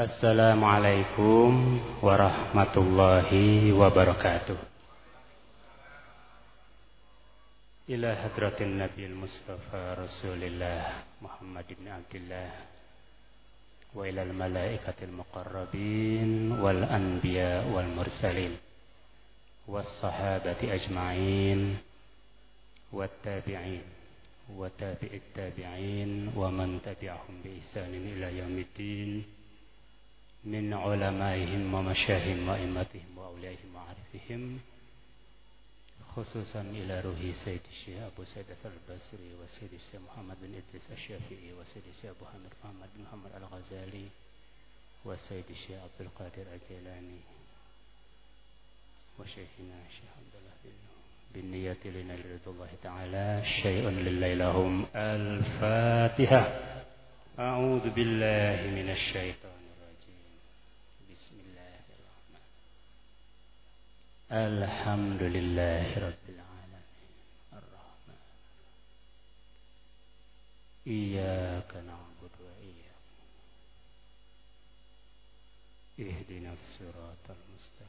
Assalamualaikum warahmatullahi wabarakatuh. Ila hadratin Nabi Mustafa Rasulillah Muhammad ibn Abdullah wa ila al-malaikatil muqarrabin wal anbiya wal mursalin was sahabati ajma'in wat tabi'in wa tabi'it tabi'in wa man tabi'ahum bi ihsanin ila yaumiddin من علمائهم ومشاههم وإمتهم وأوليائهم وعارفهم خصوصا إلى روح سيد الشيخ أبو سيد البصري وسيد الشيخ محمد بن إدريس الشافعي وسيد الشيخ أبو حامد محمد بن محمد الغزالي وسيد الشيخ عبد القادر الجيلاني وشيخنا الشيخ عبد الله بن بالنية لنيل رضا الله تعالى. شيء لله لهم. الفاتحة. أعوذ بالله من الشيطان الحمد لله رب العالمين الرحمن إياك نعبد وإياك اهدنا الصراط المستقيم.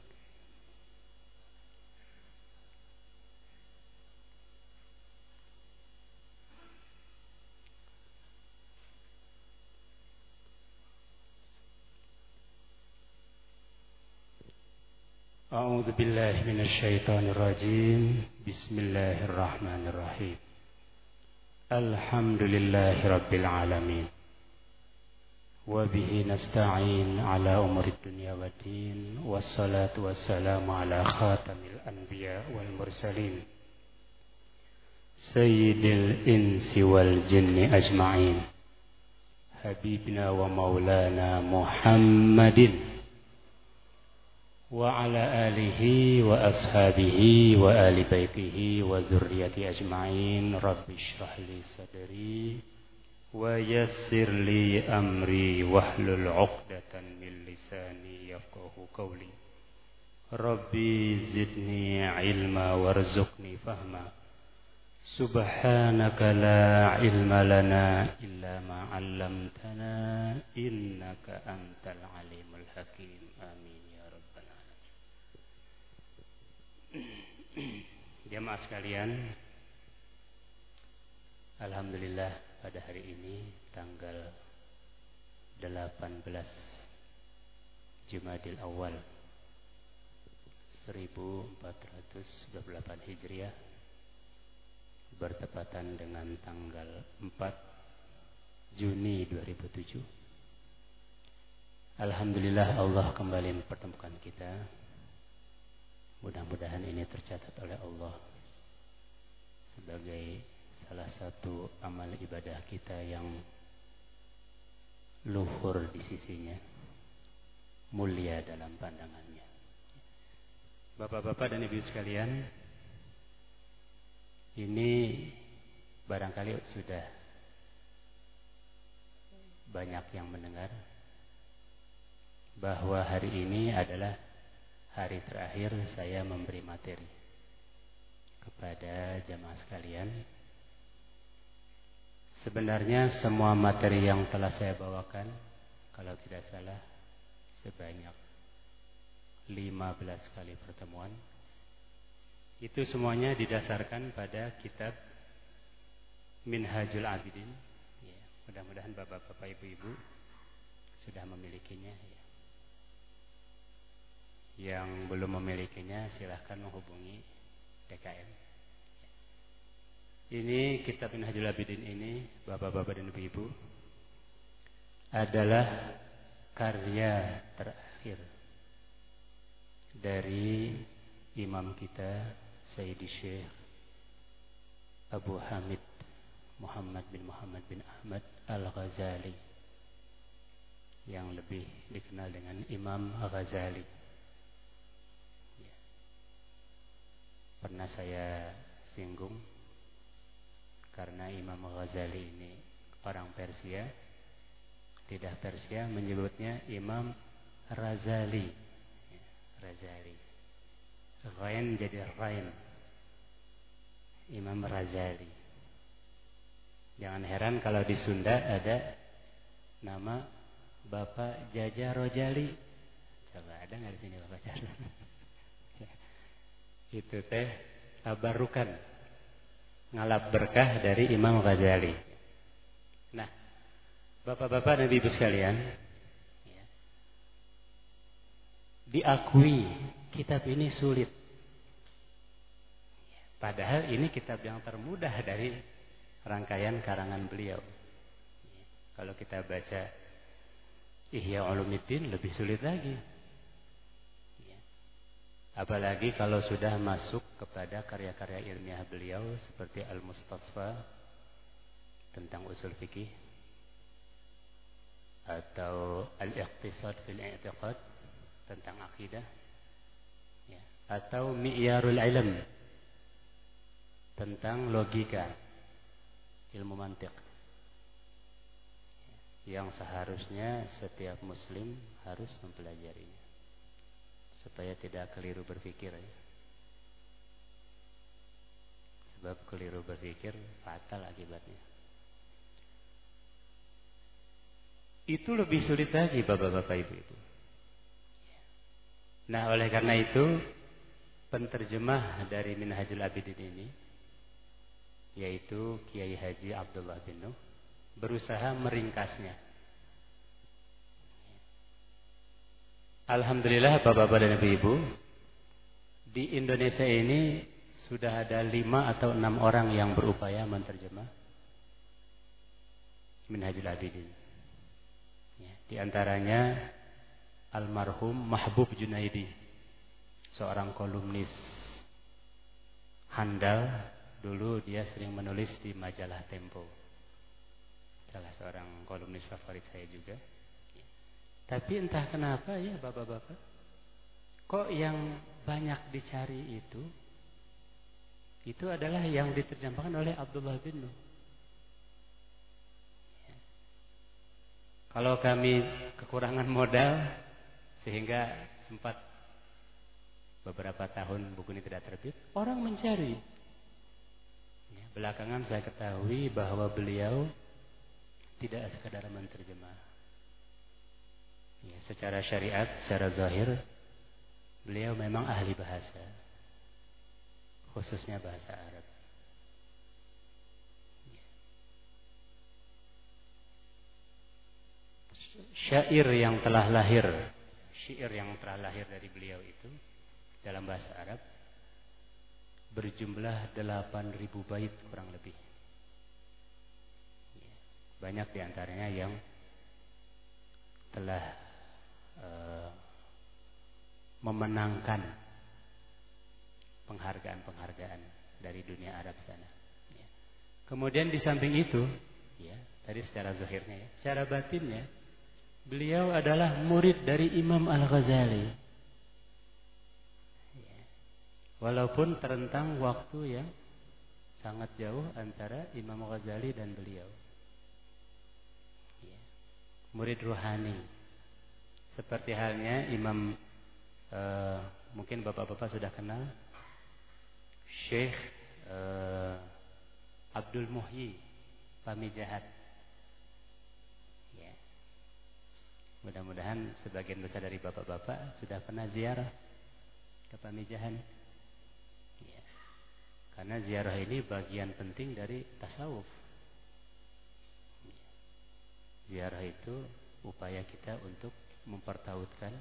أعوذ بالله من الشيطان الرجيم. بسم الله الرحمن الرحيم. الحمد لله رب العالمين. وبه نستعين على أمور الدنيا والدين. والصلاة والسلام على خاتم الأنبياء والمرسلين. سيد الإنس والجن أجمعين. حبيبنا ومولانا محمد وعلى آله وأصحابه وآل بيته وذريته أجمعين. رب اشرح لي صدري ويسر لي أمري واحلل عقدة من لساني يفقه قولي. ربي زدني علما وارزقني فهما. سبحانك لا علم لنا إلا ما علمتنا إنك أنت العليم الحكيم. آمين. Jamaah sekalian, Alhamdulillah pada hari ini tanggal 18 Jumadil Awal 1428 Hijriah bertepatan dengan tanggal 4 Juni 2007 Alhamdulillah Allah kembali mempertemukan kita. Mudah-mudahan ini tercatat oleh Allah sebagai salah satu amal ibadah kita yang luhur di sisinya, mulia dalam pandangannya. Bapak-bapak dan ibu sekalian, ini barangkali sudah banyak yang mendengar bahwa hari ini adalah hari terakhir saya memberi materi kepada jamaah sekalian. Sebenarnya semua materi yang telah saya bawakan, kalau tidak salah, sebanyak 15 kali pertemuan. Itu semuanya didasarkan pada kitab Minhajul Abidin. Ya, mudah-mudahan bapak-bapak, ibu-ibu sudah memilikinya. Ya. Yang belum memilikinya silahkan menghubungi DKM. Ini kitab Minhajul Abidin ini, bapak-bapak dan ibu-ibu, adalah karya terakhir dari imam kita Sayyidi Syekh Abu Hamid Muhammad bin Muhammad bin Ahmad Al-Ghazali yang lebih dikenal dengan Imam Ghazali pernah saya singgung karena Imam Ghazali ini orang Persia. Tidak Persia menyebutnya Imam Razali. Razali. Ghain jadi Rain Imam Razali. Jangan heran kalau di Sunda ada nama Bapak Jaja Rojali. Coba ada nggak di sini Bapak Jaja? Itu teh tabarukan ngalap berkah dari Imam Ghazali. Nah, Bapak-bapak dan Ibu sekalian, ya, diakui kitab ini sulit. Padahal ini kitab yang termudah dari rangkaian karangan beliau. Kalau kita baca Ihya Ulumuddin lebih sulit lagi. Apalagi kalau sudah masuk kepada karya-karya ilmiah beliau seperti Al-Mustasfa tentang usul fikih atau Al-Iqtisad fil I'tiqad tentang akidah ya. atau Mi'yarul Ilm tentang logika ilmu mantik yang seharusnya setiap muslim harus mempelajarinya supaya tidak keliru berpikir ya. sebab keliru berpikir fatal akibatnya itu lebih sulit lagi bapak-bapak ibu-ibu nah oleh karena itu penterjemah dari Minhajul Abidin ini yaitu Kiai Haji Abdullah bin Nuh berusaha meringkasnya. Alhamdulillah Bapak-bapak dan Ibu-ibu di Indonesia ini sudah ada lima atau enam orang yang berupaya menerjemah Minhajul Abidin. Ya, di antaranya almarhum Mahbub Junaidi, seorang kolumnis handal Dulu dia sering menulis di majalah Tempo. Salah seorang kolumnis favorit saya juga. Tapi entah kenapa ya bapak-bapak. Kok yang banyak dicari itu. Itu adalah yang diterjemahkan oleh Abdullah bin Nuh. Ya. Kalau kami kekurangan modal. Sehingga sempat beberapa tahun buku ini tidak terbit. Orang mencari. Belakangan saya ketahui bahwa beliau tidak sekadar menerjemah. Ya, secara syariat, secara zahir, beliau memang ahli bahasa. Khususnya bahasa Arab. Ya. Syair yang telah lahir, syair yang telah lahir dari beliau itu dalam bahasa Arab berjumlah 8.000 bait kurang lebih. Ya, banyak di antaranya yang telah uh, memenangkan penghargaan-penghargaan dari dunia Arab sana. Ya. Kemudian di samping itu, ya, tadi secara zahirnya ya, secara batinnya, beliau adalah murid dari Imam Al-Ghazali. Walaupun terentang waktu yang sangat jauh antara Imam Ghazali dan beliau. Ya. Murid ruhani. Seperti halnya Imam uh, mungkin bapak-bapak sudah kenal Syekh uh, Abdul Muhyi Pamijahat. Ya. Mudah-mudahan sebagian besar dari bapak-bapak sudah pernah ziarah ke Pamijahan. Karena ziarah ini bagian penting dari tasawuf. Ziarah itu upaya kita untuk mempertautkan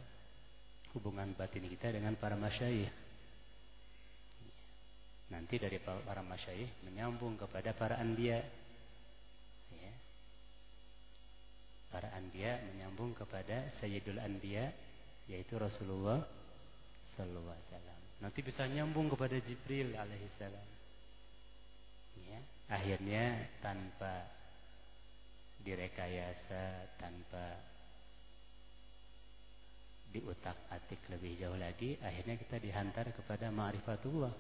hubungan batin kita dengan para masyayikh. Nanti dari para masyayikh menyambung kepada para anbiya. Ya. Para anbiya menyambung kepada Sayyidul Anbiya yaitu Rasulullah sallallahu alaihi wasallam. Nanti bisa nyambung kepada Jibril alaihissalam. Ya, akhirnya tanpa direkayasa, tanpa diutak-atik lebih jauh lagi, akhirnya kita dihantar kepada ma'rifatullah.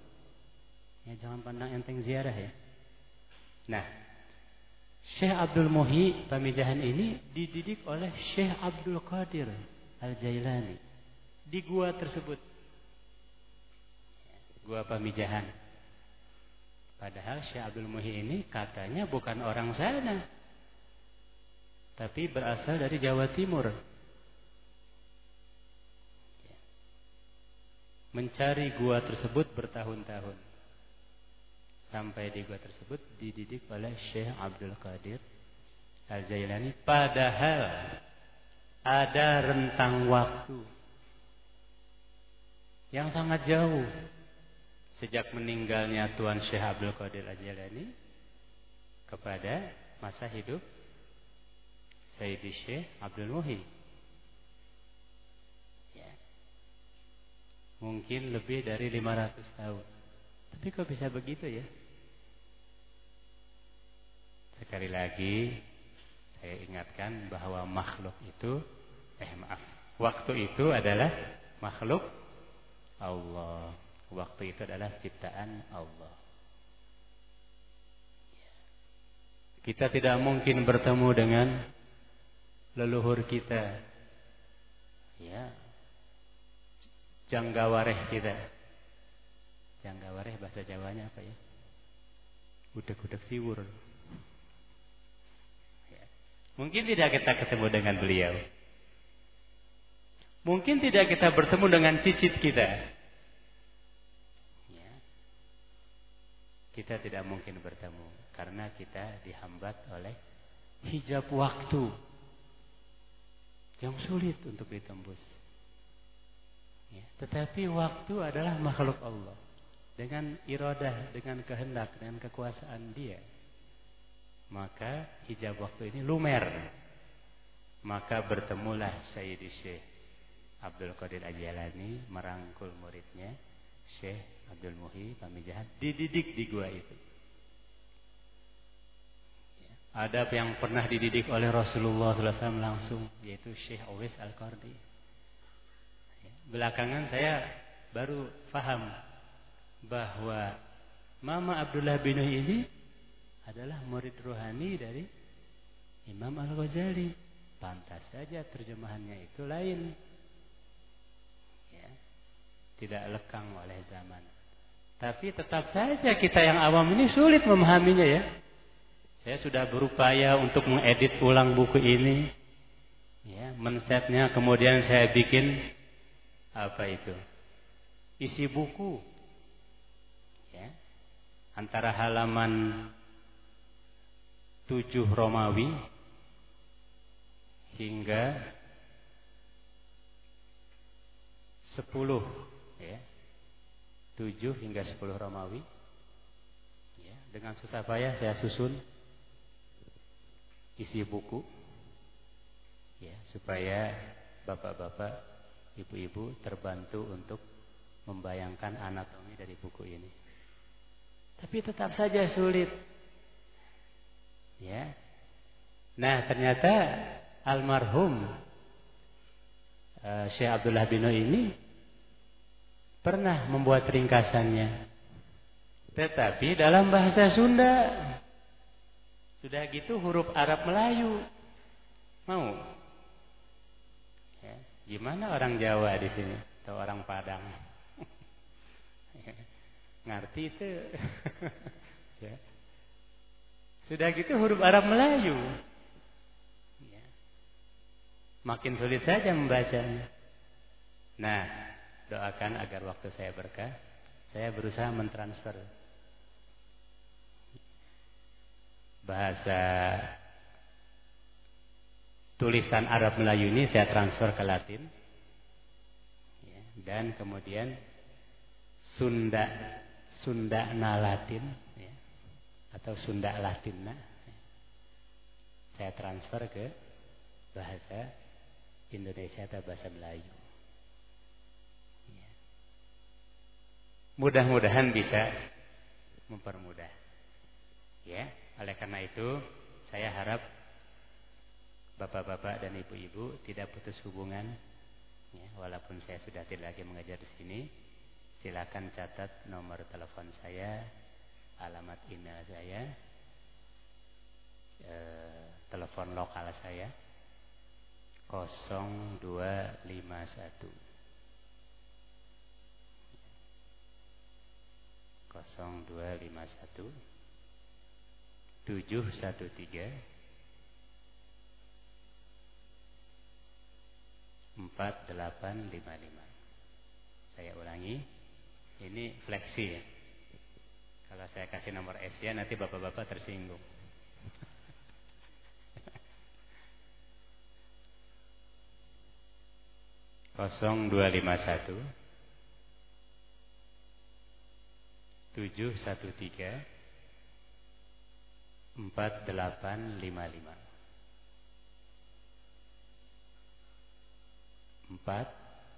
Ya, jangan pandang enteng ziarah ya. Nah, Syekh Abdul Muhi pamijahan ini dididik oleh Syekh Abdul Qadir Al-Jailani di gua tersebut gua pamijahan. Padahal Syekh Abdul Muhi ini katanya bukan orang sana. Tapi berasal dari Jawa Timur. Mencari gua tersebut bertahun-tahun. Sampai di gua tersebut dididik oleh Syekh Abdul Qadir Al-Jailani. Padahal ada rentang waktu yang sangat jauh sejak meninggalnya Tuan Syekh Abdul Qadir Al-Jailani kepada masa hidup Sayyidi Syekh Abdul Muhi. Ya. Mungkin lebih dari 500 tahun. Tapi kok bisa begitu ya? Sekali lagi saya ingatkan bahwa makhluk itu eh maaf, waktu itu adalah makhluk Allah. Waktu itu adalah ciptaan Allah. Kita tidak mungkin bertemu dengan leluhur kita. Ya. Janggawareh kita. Janggawareh bahasa Jawanya apa ya? Udek-udek siwur. Ya. Mungkin tidak kita ketemu dengan beliau. Mungkin tidak kita bertemu dengan cicit kita. Ya. Kita tidak mungkin bertemu karena kita dihambat oleh hijab waktu yang sulit untuk ditembus. Ya. Tetapi waktu adalah makhluk Allah dengan iradah, dengan kehendak, dengan kekuasaan Dia. Maka hijab waktu ini lumer. Maka bertemulah Sayyidi Syekh Abdul Qadir Ajalani merangkul muridnya Syekh Abdul Muhi Pamijahan dididik di gua itu. Ya. Ada yang pernah dididik oleh Rasulullah SAW langsung yaitu Syekh Awis Al-Qardi. Ya. Belakangan saya baru faham bahwa Mama Abdullah bin ini adalah murid rohani dari Imam Al-Ghazali. Pantas saja terjemahannya itu lain tidak lekang oleh zaman. Tapi tetap saja kita yang awam ini sulit memahaminya ya. Saya sudah berupaya untuk mengedit ulang buku ini. Ya, mensetnya kemudian saya bikin apa itu? Isi buku. Ya. Antara halaman 7 Romawi hingga 10 ya. 7 hingga 10 Romawi. Ya, dengan susah payah saya susun isi buku ya, supaya bapak-bapak, ibu-ibu terbantu untuk membayangkan anatomi dari buku ini. Tapi tetap saja sulit. Ya. Nah, ternyata almarhum uh, Syekh Abdullah Bino ini pernah membuat ringkasannya. Tetapi dalam bahasa Sunda sudah gitu huruf Arab Melayu. Mau? Gimana orang Jawa di sini atau orang Padang? Ngerti itu? ya. Sudah gitu huruf Arab Melayu. Ya. Makin sulit saja membacanya. Nah, doakan agar waktu saya berkah. Saya berusaha mentransfer bahasa tulisan Arab Melayu ini saya transfer ke Latin. Ya, dan kemudian Sunda Sunda na Latin ya, atau Sunda Latinna ya, saya transfer ke bahasa Indonesia atau bahasa Melayu. Mudah-mudahan bisa mempermudah. Ya, oleh karena itu saya harap bapak-bapak dan ibu-ibu tidak putus hubungan. Ya, walaupun saya sudah tidak lagi mengajar di sini, silakan catat nomor telepon saya, alamat email saya, e, telepon lokal saya 0251 0251 713 4855. Saya ulangi. Ini fleksi ya. Kalau saya kasih nomor Asia nanti bapak-bapak tersinggung. Kosong dua lima satu tujuh satu tiga empat delapan lima lima empat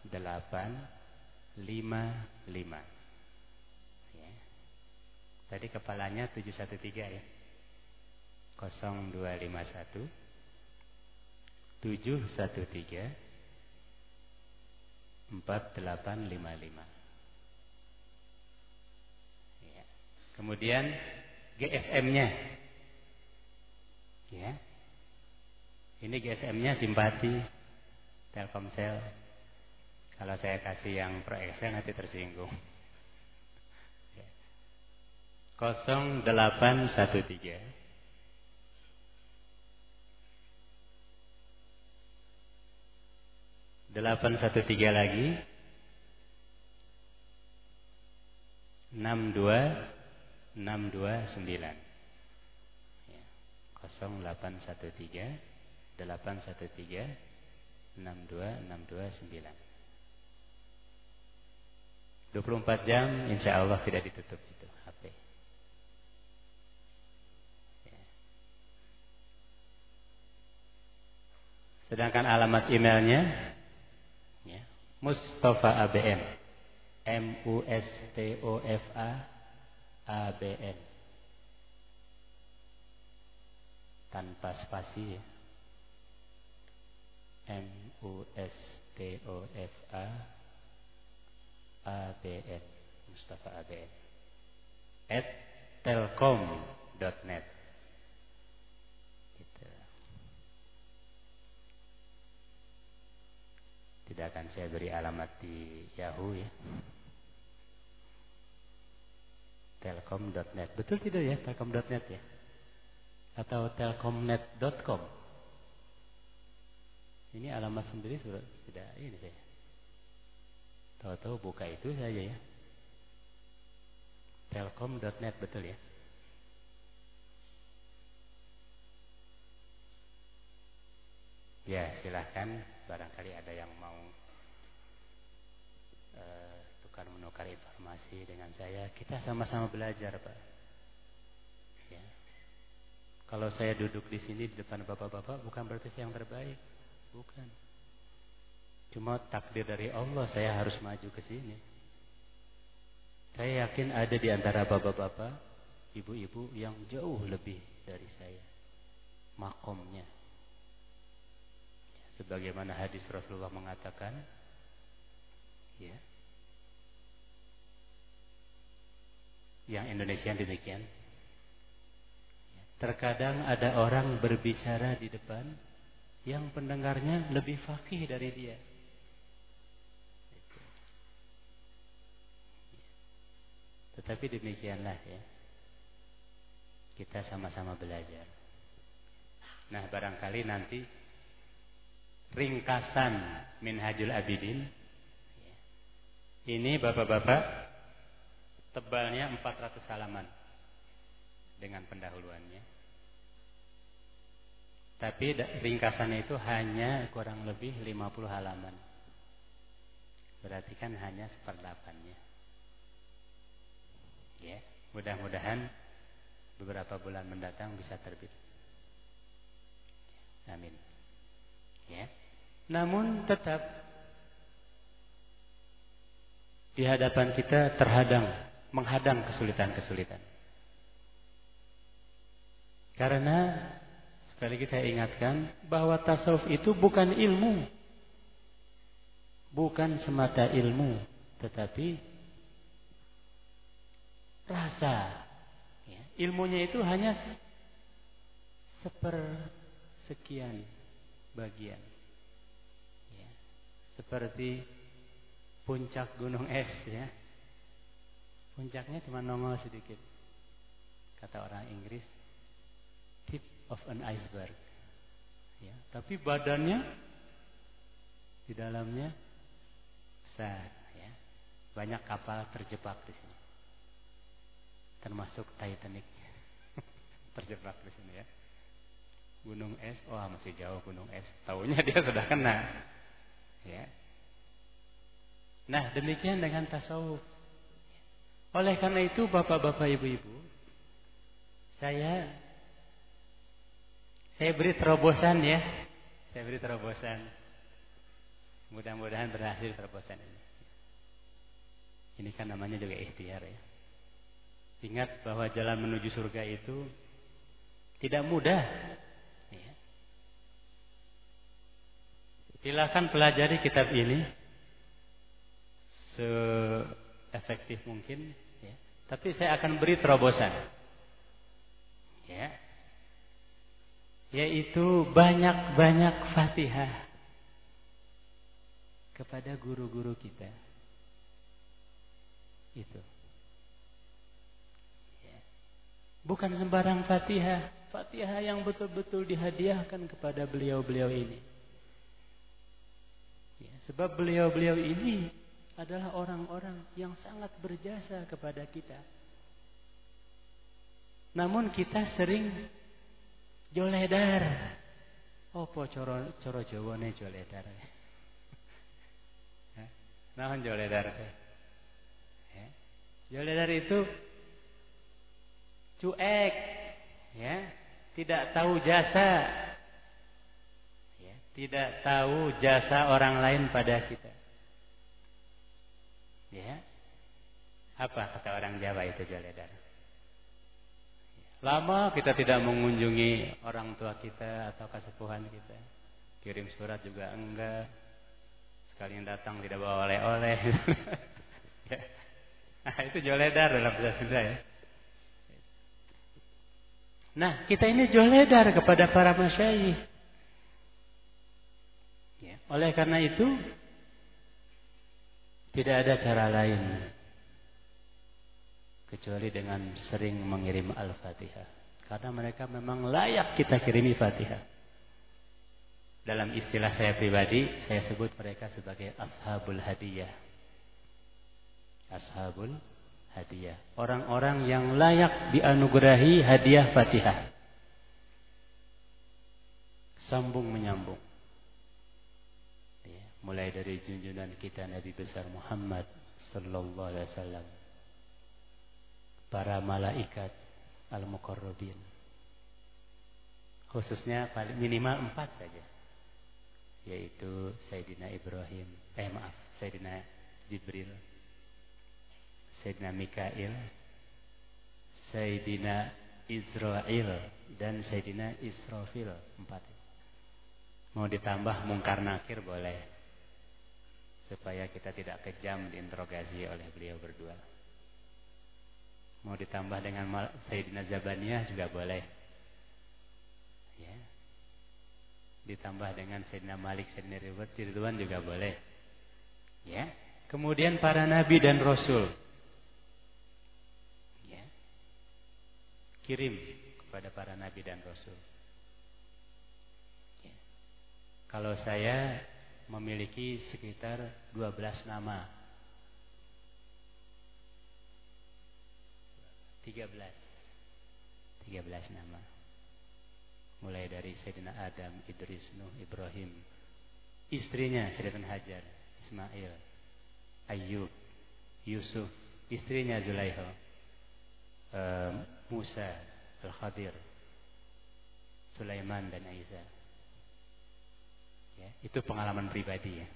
delapan lima lima Tadi kepalanya 713 ya. 0251 713 4855. Ya. Kemudian GSM-nya. Ya. Ini GSM-nya simpati Telkomsel. Kalau saya kasih yang Pro Excel nanti tersinggung. 0813 813 lagi 62 629 ya. 0813 813 62 629 24 jam insya Allah tidak ditutup itu HP Sedangkan alamat emailnya ya, Mustafa ABN M U S T O F A A B N. Tanpa spasi ya. M U S T O F A A B N Mustafa ABN at telkom.net Tidak akan saya beri alamat di Yahoo ya. Telkom.net. Betul tidak ya Telkom.net ya? Atau telkomnet.com. Ini alamat sendiri sudah tidak ini saya. Tahu-tahu buka itu saja ya. Telkom.net betul ya. Ya silahkan barangkali ada yang mau uh, tukar menukar informasi dengan saya. Kita sama-sama belajar pak. Ya. Kalau saya duduk di sini di depan bapak-bapak bukan berarti saya yang terbaik, bukan. Cuma takdir dari Allah saya harus maju ke sini. Saya yakin ada di antara bapak-bapak, ibu-ibu yang jauh lebih dari saya makomnya sebagaimana hadis Rasulullah mengatakan ya yang Indonesia demikian terkadang ada orang berbicara di depan yang pendengarnya lebih fakih dari dia tetapi demikianlah ya kita sama-sama belajar nah barangkali nanti ringkasan Minhajul Abidin. Ini bapak-bapak tebalnya 400 halaman dengan pendahuluannya. Tapi ringkasannya itu hanya kurang lebih 50 halaman. Berarti kan hanya seperdelapannya. Ya, mudah-mudahan beberapa bulan mendatang bisa terbit. Amin. Ya. Namun tetap di hadapan kita terhadang, menghadang kesulitan-kesulitan. Karena sekali lagi saya ingatkan bahwa tasawuf itu bukan ilmu. Bukan semata ilmu, tetapi rasa. Ya, ilmunya itu hanya sepersekian bagian seperti puncak gunung es ya. Puncaknya cuma nongol sedikit. Kata orang Inggris, of an iceberg. Ya, tapi badannya Di dalamnya besar ya. Banyak kapal terjebak di sini. Termasuk Titanic. terjebak di sini ya. Gunung es, oh masih jauh gunung es. Tahunya dia sudah kena. Ya. Nah, demikian dengan tasawuf. Oleh karena itu Bapak-bapak Ibu-ibu, saya saya beri terobosan ya. Saya beri terobosan. Mudah-mudahan berhasil terobosan ini. Ini kan namanya juga ikhtiar ya. Ingat bahwa jalan menuju surga itu tidak mudah. Ya. Silakan pelajari kitab ini seefektif mungkin. Ya. Tapi saya akan beri terobosan. Ya. Yaitu banyak-banyak fatihah kepada guru-guru kita. Itu. Ya. Bukan sembarang fatihah. Fatihah yang betul-betul dihadiahkan kepada beliau-beliau ini. Ya, sebab beliau-beliau ini adalah orang-orang yang sangat berjasa kepada kita. Namun kita sering joledar. Apa coro coro Jawane joledar? Nah, joledar. Ya. Joledar itu cuek, ya, tidak tahu jasa, ya, tidak tahu jasa orang lain pada kita. Ya, apa kata orang Jawa itu joledar? Lama kita tidak mengunjungi orang tua kita atau kesepuhan kita. Kirim surat juga enggak. Sekali yang datang tidak bawa oleh-oleh. ya. Nah, itu joledar dalam bahasa Sunda ya. Nah, kita ini joledar kepada para masyayikh. Ya. Oleh karena itu, tidak ada cara lain kecuali dengan sering mengirim Al-Fatihah. Karena mereka memang layak kita kirimi Fatihah. Dalam istilah saya pribadi, saya sebut mereka sebagai ashabul hadiyah. Ashabul hadiyah. Orang-orang yang layak dianugerahi hadiah Fatihah. Sambung menyambung. Ya, mulai dari junjungan kita Nabi besar Muhammad sallallahu alaihi wasallam para malaikat al-muqarrabin. Khususnya paling minimal empat saja. Yaitu Sayyidina Ibrahim, eh maaf, Sayyidina Jibril, Sayyidina Mikail, Sayyidina Israel, dan Sayyidina Israfil. Empat. Mau ditambah mungkar nakir boleh. Supaya kita tidak kejam diinterogasi oleh beliau berdua. Mau ditambah dengan Sayyidina Zabaniyah juga boleh. Ya. Ditambah dengan Sayyidina Malik, Sayyidina Ridwan juga boleh. Ya. Kemudian para nabi dan rasul. Ya. Kirim kepada para nabi dan rasul. Ya. Kalau saya memiliki sekitar 12 nama 13 13 nama. Mulai dari Sayyidina Adam, Idris, Nuh, Ibrahim. Istrinya Sayyidina Hajar, Ismail Ayub, Yusuf. Istrinya Zulaiha uh, Musa, Al-Khadir Sulaiman dan Aisyah ya, itu pengalaman pribadi ya.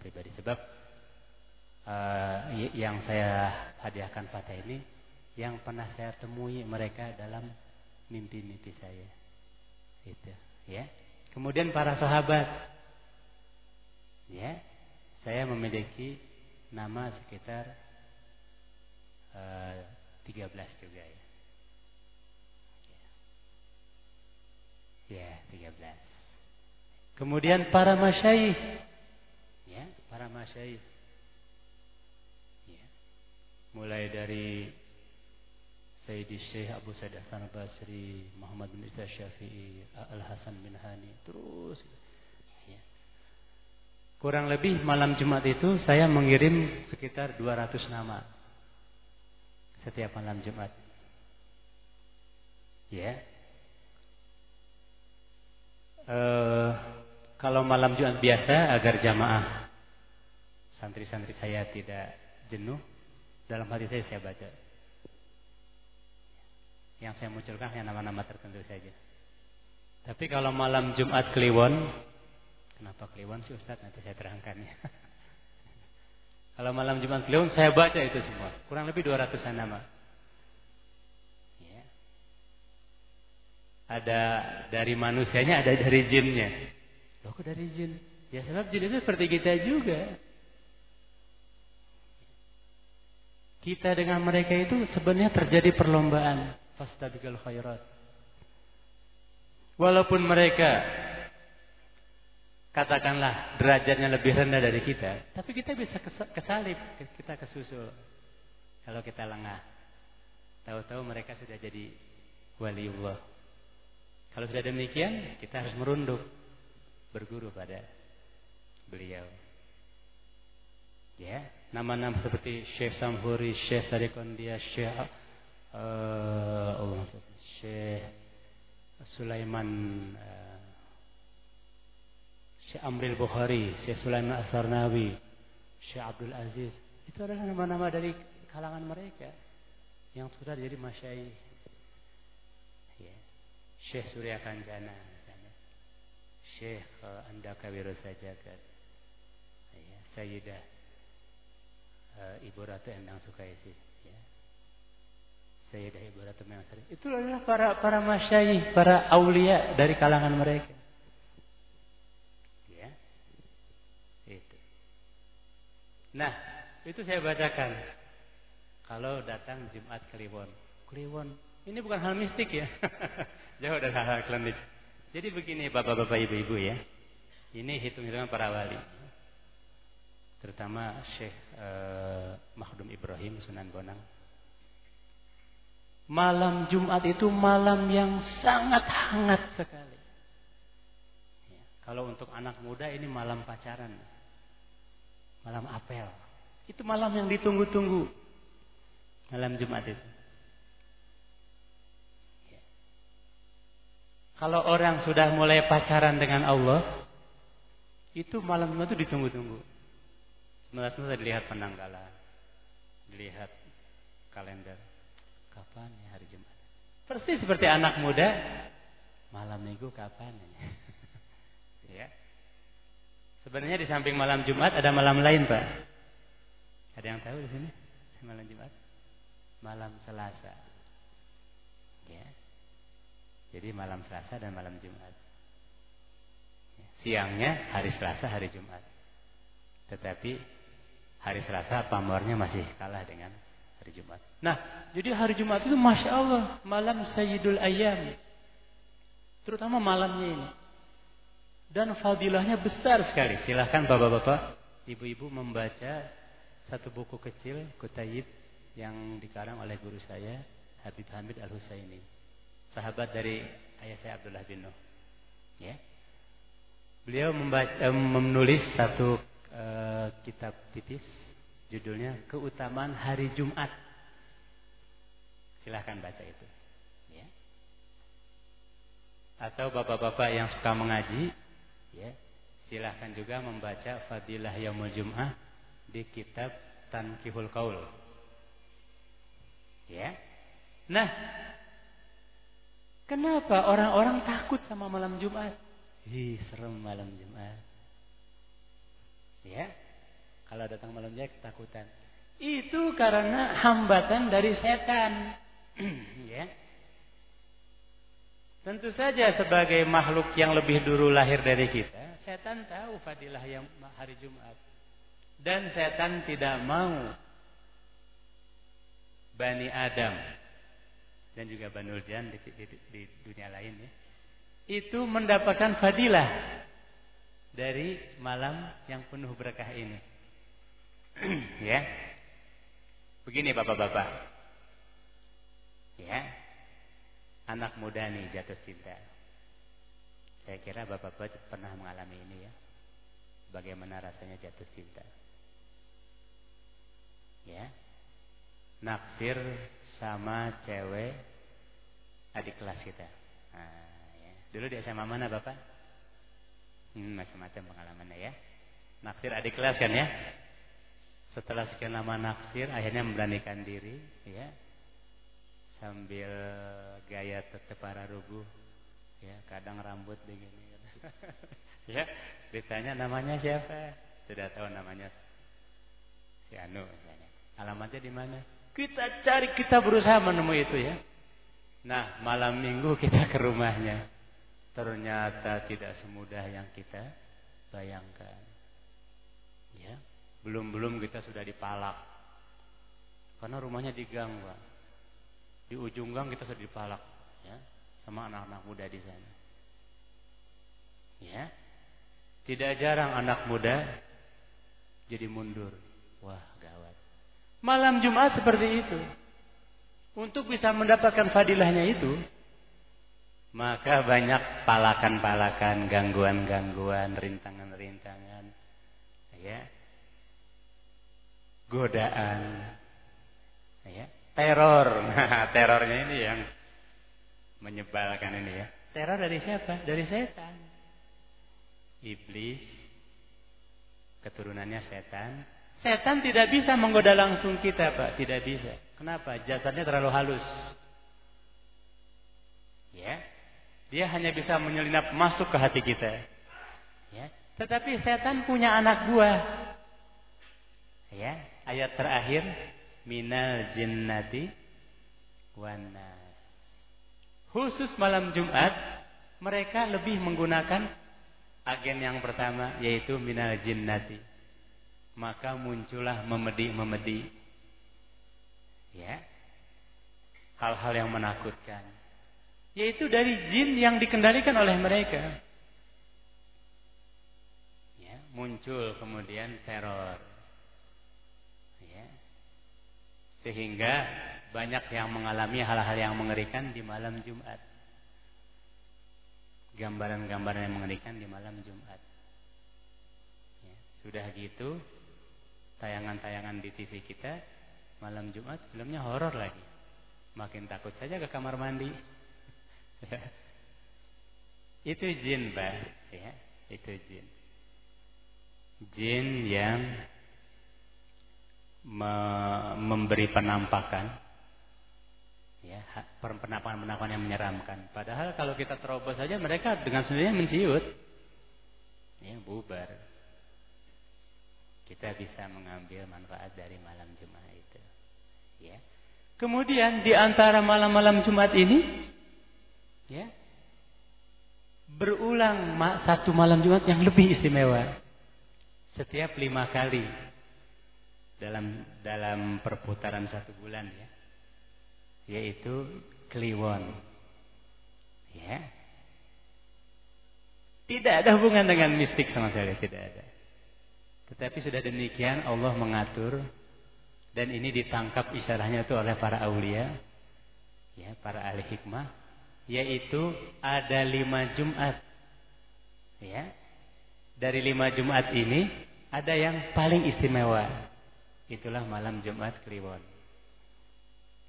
Pribadi. Sebab uh, yang saya hadiahkan Fatah ini yang pernah saya temui mereka dalam mimpi-mimpi saya. Itu, ya. Kemudian para sahabat. Ya. Saya memiliki nama sekitar uh, eh, 13 juga ya. Ya, 13. Kemudian para masyayikh. Ya, para masyayikh. Ya. Mulai dari Sayyidi Syekh Abu Sa'id Hasan Basri, Muhammad bin Isa Syafi'i, Al Hasan bin Hani, terus. Kurang lebih malam Jumat itu saya mengirim sekitar 200 nama. Setiap malam Jumat. Ya. Uh, kalau malam Jumat biasa agar jamaah santri-santri saya tidak jenuh, dalam hati saya saya baca. Yang saya munculkan hanya nama-nama tertentu saja. Tapi kalau malam Jumat Kliwon, kenapa Kliwon sih Ustaz? Nanti saya terangkan ya. kalau malam Jumat Kliwon saya baca itu semua, kurang lebih 200 nama. Ya. Ada dari manusianya, ada dari jinnya. Loh kok dari jin? Ya sebab jin itu seperti kita juga. Kita dengan mereka itu sebenarnya terjadi perlombaan. Fastabiqul khairat. Walaupun mereka katakanlah derajatnya lebih rendah dari kita, tapi kita bisa kesalip, kita kesusul. Kalau kita lengah, tahu-tahu mereka sudah jadi waliullah. Kalau sudah demikian, kita harus merunduk, berguru pada beliau. Ya, nama-nama seperti Syekh Samhuri, Syekh Sadiqondia, Syekh Allah Syekh Sulaiman uh, Syekh Amril Bukhari, Syekh Sulaiman Asarnawi, Syekh Abdul Aziz. Itu adalah nama-nama dari kalangan mereka yang sudah jadi masyai. Ya. Syekh Surya Kanjana misalnya. Syekh uh, Andaka Wirosajagat. Ya. Sayyidah uh, Ibu Ratu Endang Sukaisi. Sayyidah Ibu Ratu Mengsari. Itu adalah para para masyayikh, para aulia dari kalangan mereka. Ya. Itu. Nah, itu saya bacakan. Kalau datang Jumat Kliwon. Kliwon. Ini bukan hal mistik ya. Jauh dari hal-hal klinik. Jadi begini Bapak-bapak Ibu-ibu ya. Ini hitung-hitungan para wali terutama Syekh eh, Makhdum Ibrahim Sunan Bonang. Malam Jumat itu malam yang sangat hangat sekali. Ya, kalau untuk anak muda ini malam pacaran, malam apel. Itu malam yang ditunggu-tunggu. Malam Jumat itu. Ya. Kalau orang sudah mulai pacaran dengan Allah, itu malam Jumat itu ditunggu-tunggu. Sebenarnya dilihat penanggalan, dilihat kalender. Kapan ya hari Jumat? Persis seperti anak muda, malam minggu kapan ya? ya. Sebenarnya di samping malam Jumat ada malam lain, Pak. Ada yang tahu di sini? Malam Jumat? Malam Selasa. Ya. Jadi malam Selasa dan malam Jumat. Ya. Siangnya hari Selasa, hari Jumat. Tetapi hari Selasa pamornya masih kalah dengan hari Jumat. Nah, jadi hari Jumat itu Masya Allah malam Sayyidul Ayam. Terutama malamnya ini. Dan fadilahnya besar sekali. Silahkan bapak-bapak, ibu-ibu membaca satu buku kecil, Kutayib, yang dikarang oleh guru saya, Habib Hamid Al-Husaini. Sahabat dari ayah saya Abdullah bin Nuh. Ya. Beliau membaca, eh, menulis satu uh, kitab tipis judulnya Keutamaan Hari Jumat. Silahkan baca itu. Ya. Atau bapak-bapak yang suka mengaji, ya, silahkan juga membaca Fadilah Yaumul Jum'ah di kitab Tankihul Qaul. Ya. Nah, kenapa orang-orang takut sama malam Jumat? Hi, serem malam Jumat. Ya. Kalau datang malam ketakutan. Itu karena hambatan dari setan. ya. Tentu saja sebagai makhluk yang lebih dulu lahir dari kita, setan tahu fadilah yang hari Jumat. Dan setan tidak mau Bani Adam dan juga Banul Jan di, di, di dunia lain ya, itu mendapatkan fadilah dari malam yang penuh berkah ini. ya. Begini Bapak-bapak. Ya. Anak muda nih jatuh cinta. Saya kira Bapak-bapak pernah mengalami ini ya. bagaimana rasanya jatuh cinta. Ya. Naksir sama cewek adik kelas kita. Nah, ya. Dulu di SMA mana Bapak? Hmm, macam-macam pengalamannya ya. Naksir adik kelas kan ya? Setelah sekian lama naksir, akhirnya memberanikan diri, ya. Sambil gaya tetap para rubuh, ya. Kadang rambut begini. ya, ditanya namanya siapa? Sudah tahu namanya si Anu misalnya. Alamatnya di mana? Kita cari, kita berusaha menemui itu ya. Nah, malam minggu kita ke rumahnya. Ternyata tidak semudah yang kita bayangkan. Ya. Belum-belum kita sudah dipalak. Karena rumahnya di gang, Pak. Di ujung gang kita sudah dipalak, ya, sama anak-anak muda di sana. Ya. Tidak jarang anak muda jadi mundur. Wah, gawat. Malam Jumat seperti itu. Untuk bisa mendapatkan fadilahnya itu, maka banyak palakan-palakan, gangguan-gangguan, rintangan-rintangan, ya, godaan, ya, teror. Nah, terornya ini yang menyebalkan ini ya. Teror dari siapa? Dari setan. Iblis, keturunannya setan. Setan tidak bisa menggoda langsung kita, Pak. Tidak bisa. Kenapa? Jasadnya terlalu halus. Ya. Dia hanya bisa menyelinap masuk ke hati kita. Ya. Tetapi setan punya anak buah. Ya, ayat terakhir minal jinnati wanas. Khusus malam Jumat mereka lebih menggunakan agen yang pertama yaitu minal jinnati. Maka muncullah memedi-memedi. Ya. Hal-hal yang menakutkan. Yaitu dari jin yang dikendalikan oleh mereka. Ya, muncul kemudian teror Sehingga banyak yang mengalami hal-hal yang mengerikan di malam Jumat. Gambaran-gambaran yang mengerikan di malam Jumat. Ya, sudah gitu, tayangan-tayangan di TV kita malam Jumat filmnya horor lagi. Makin takut saja ke kamar mandi. itu jin, Pak. Ya, itu jin. Jin yang memberi penampakan. Ya penampakan-penampakan yang menyeramkan. Padahal kalau kita terobos saja mereka dengan sendirinya menciut. Ya bubar. Kita bisa mengambil manfaat dari malam Jumat itu. Ya. Kemudian di antara malam-malam Jumat ini ya berulang satu malam Jumat yang lebih istimewa. Setiap lima kali dalam dalam perputaran satu bulan ya. Yaitu kliwon. Ya. Tidak ada hubungan dengan mistik sama sekali tidak ada. Tetapi sudah demikian Allah mengatur. Dan ini ditangkap istilahnya itu oleh para aulia ya para ahli hikmah. Yaitu ada lima Jumat. Ya. Dari lima Jumat ini ada yang paling istimewa Itulah malam Jumat Kliwon.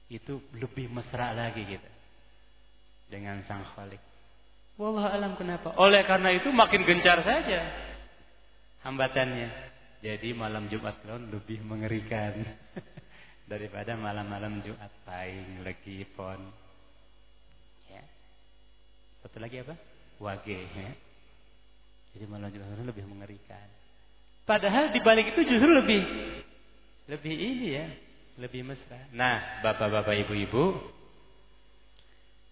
Itu lebih mesra lagi kita dengan Sang Khalik. Wallah alam kenapa? Oleh karena itu makin gencar saja hambatannya. Jadi malam Jumat Kliwon lebih mengerikan daripada malam-malam Jumat Paing, Legi, Pon. Ya. Satu lagi apa? Wage. Ya. Jadi malam Jumat Kliwon lebih mengerikan. Padahal di balik itu justru lebih lebih ini ya, lebih mesra. Nah, bapak-bapak, ibu-ibu,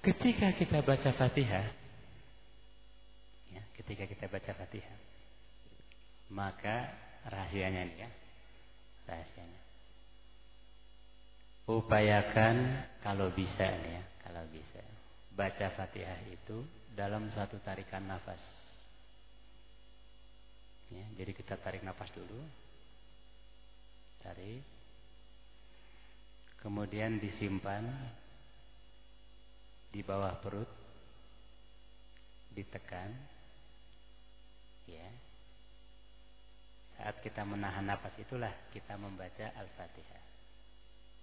ketika kita baca Fatihah, ya, ketika kita baca Fatihah, maka rahasianya nih ya, rahasianya. Upayakan kalau bisa nih ya, kalau bisa baca Fatihah itu dalam satu tarikan nafas. Ya, jadi kita tarik nafas dulu, tarik kemudian disimpan di bawah perut ditekan ya Saat kita menahan nafas itulah kita membaca Al-Fatihah.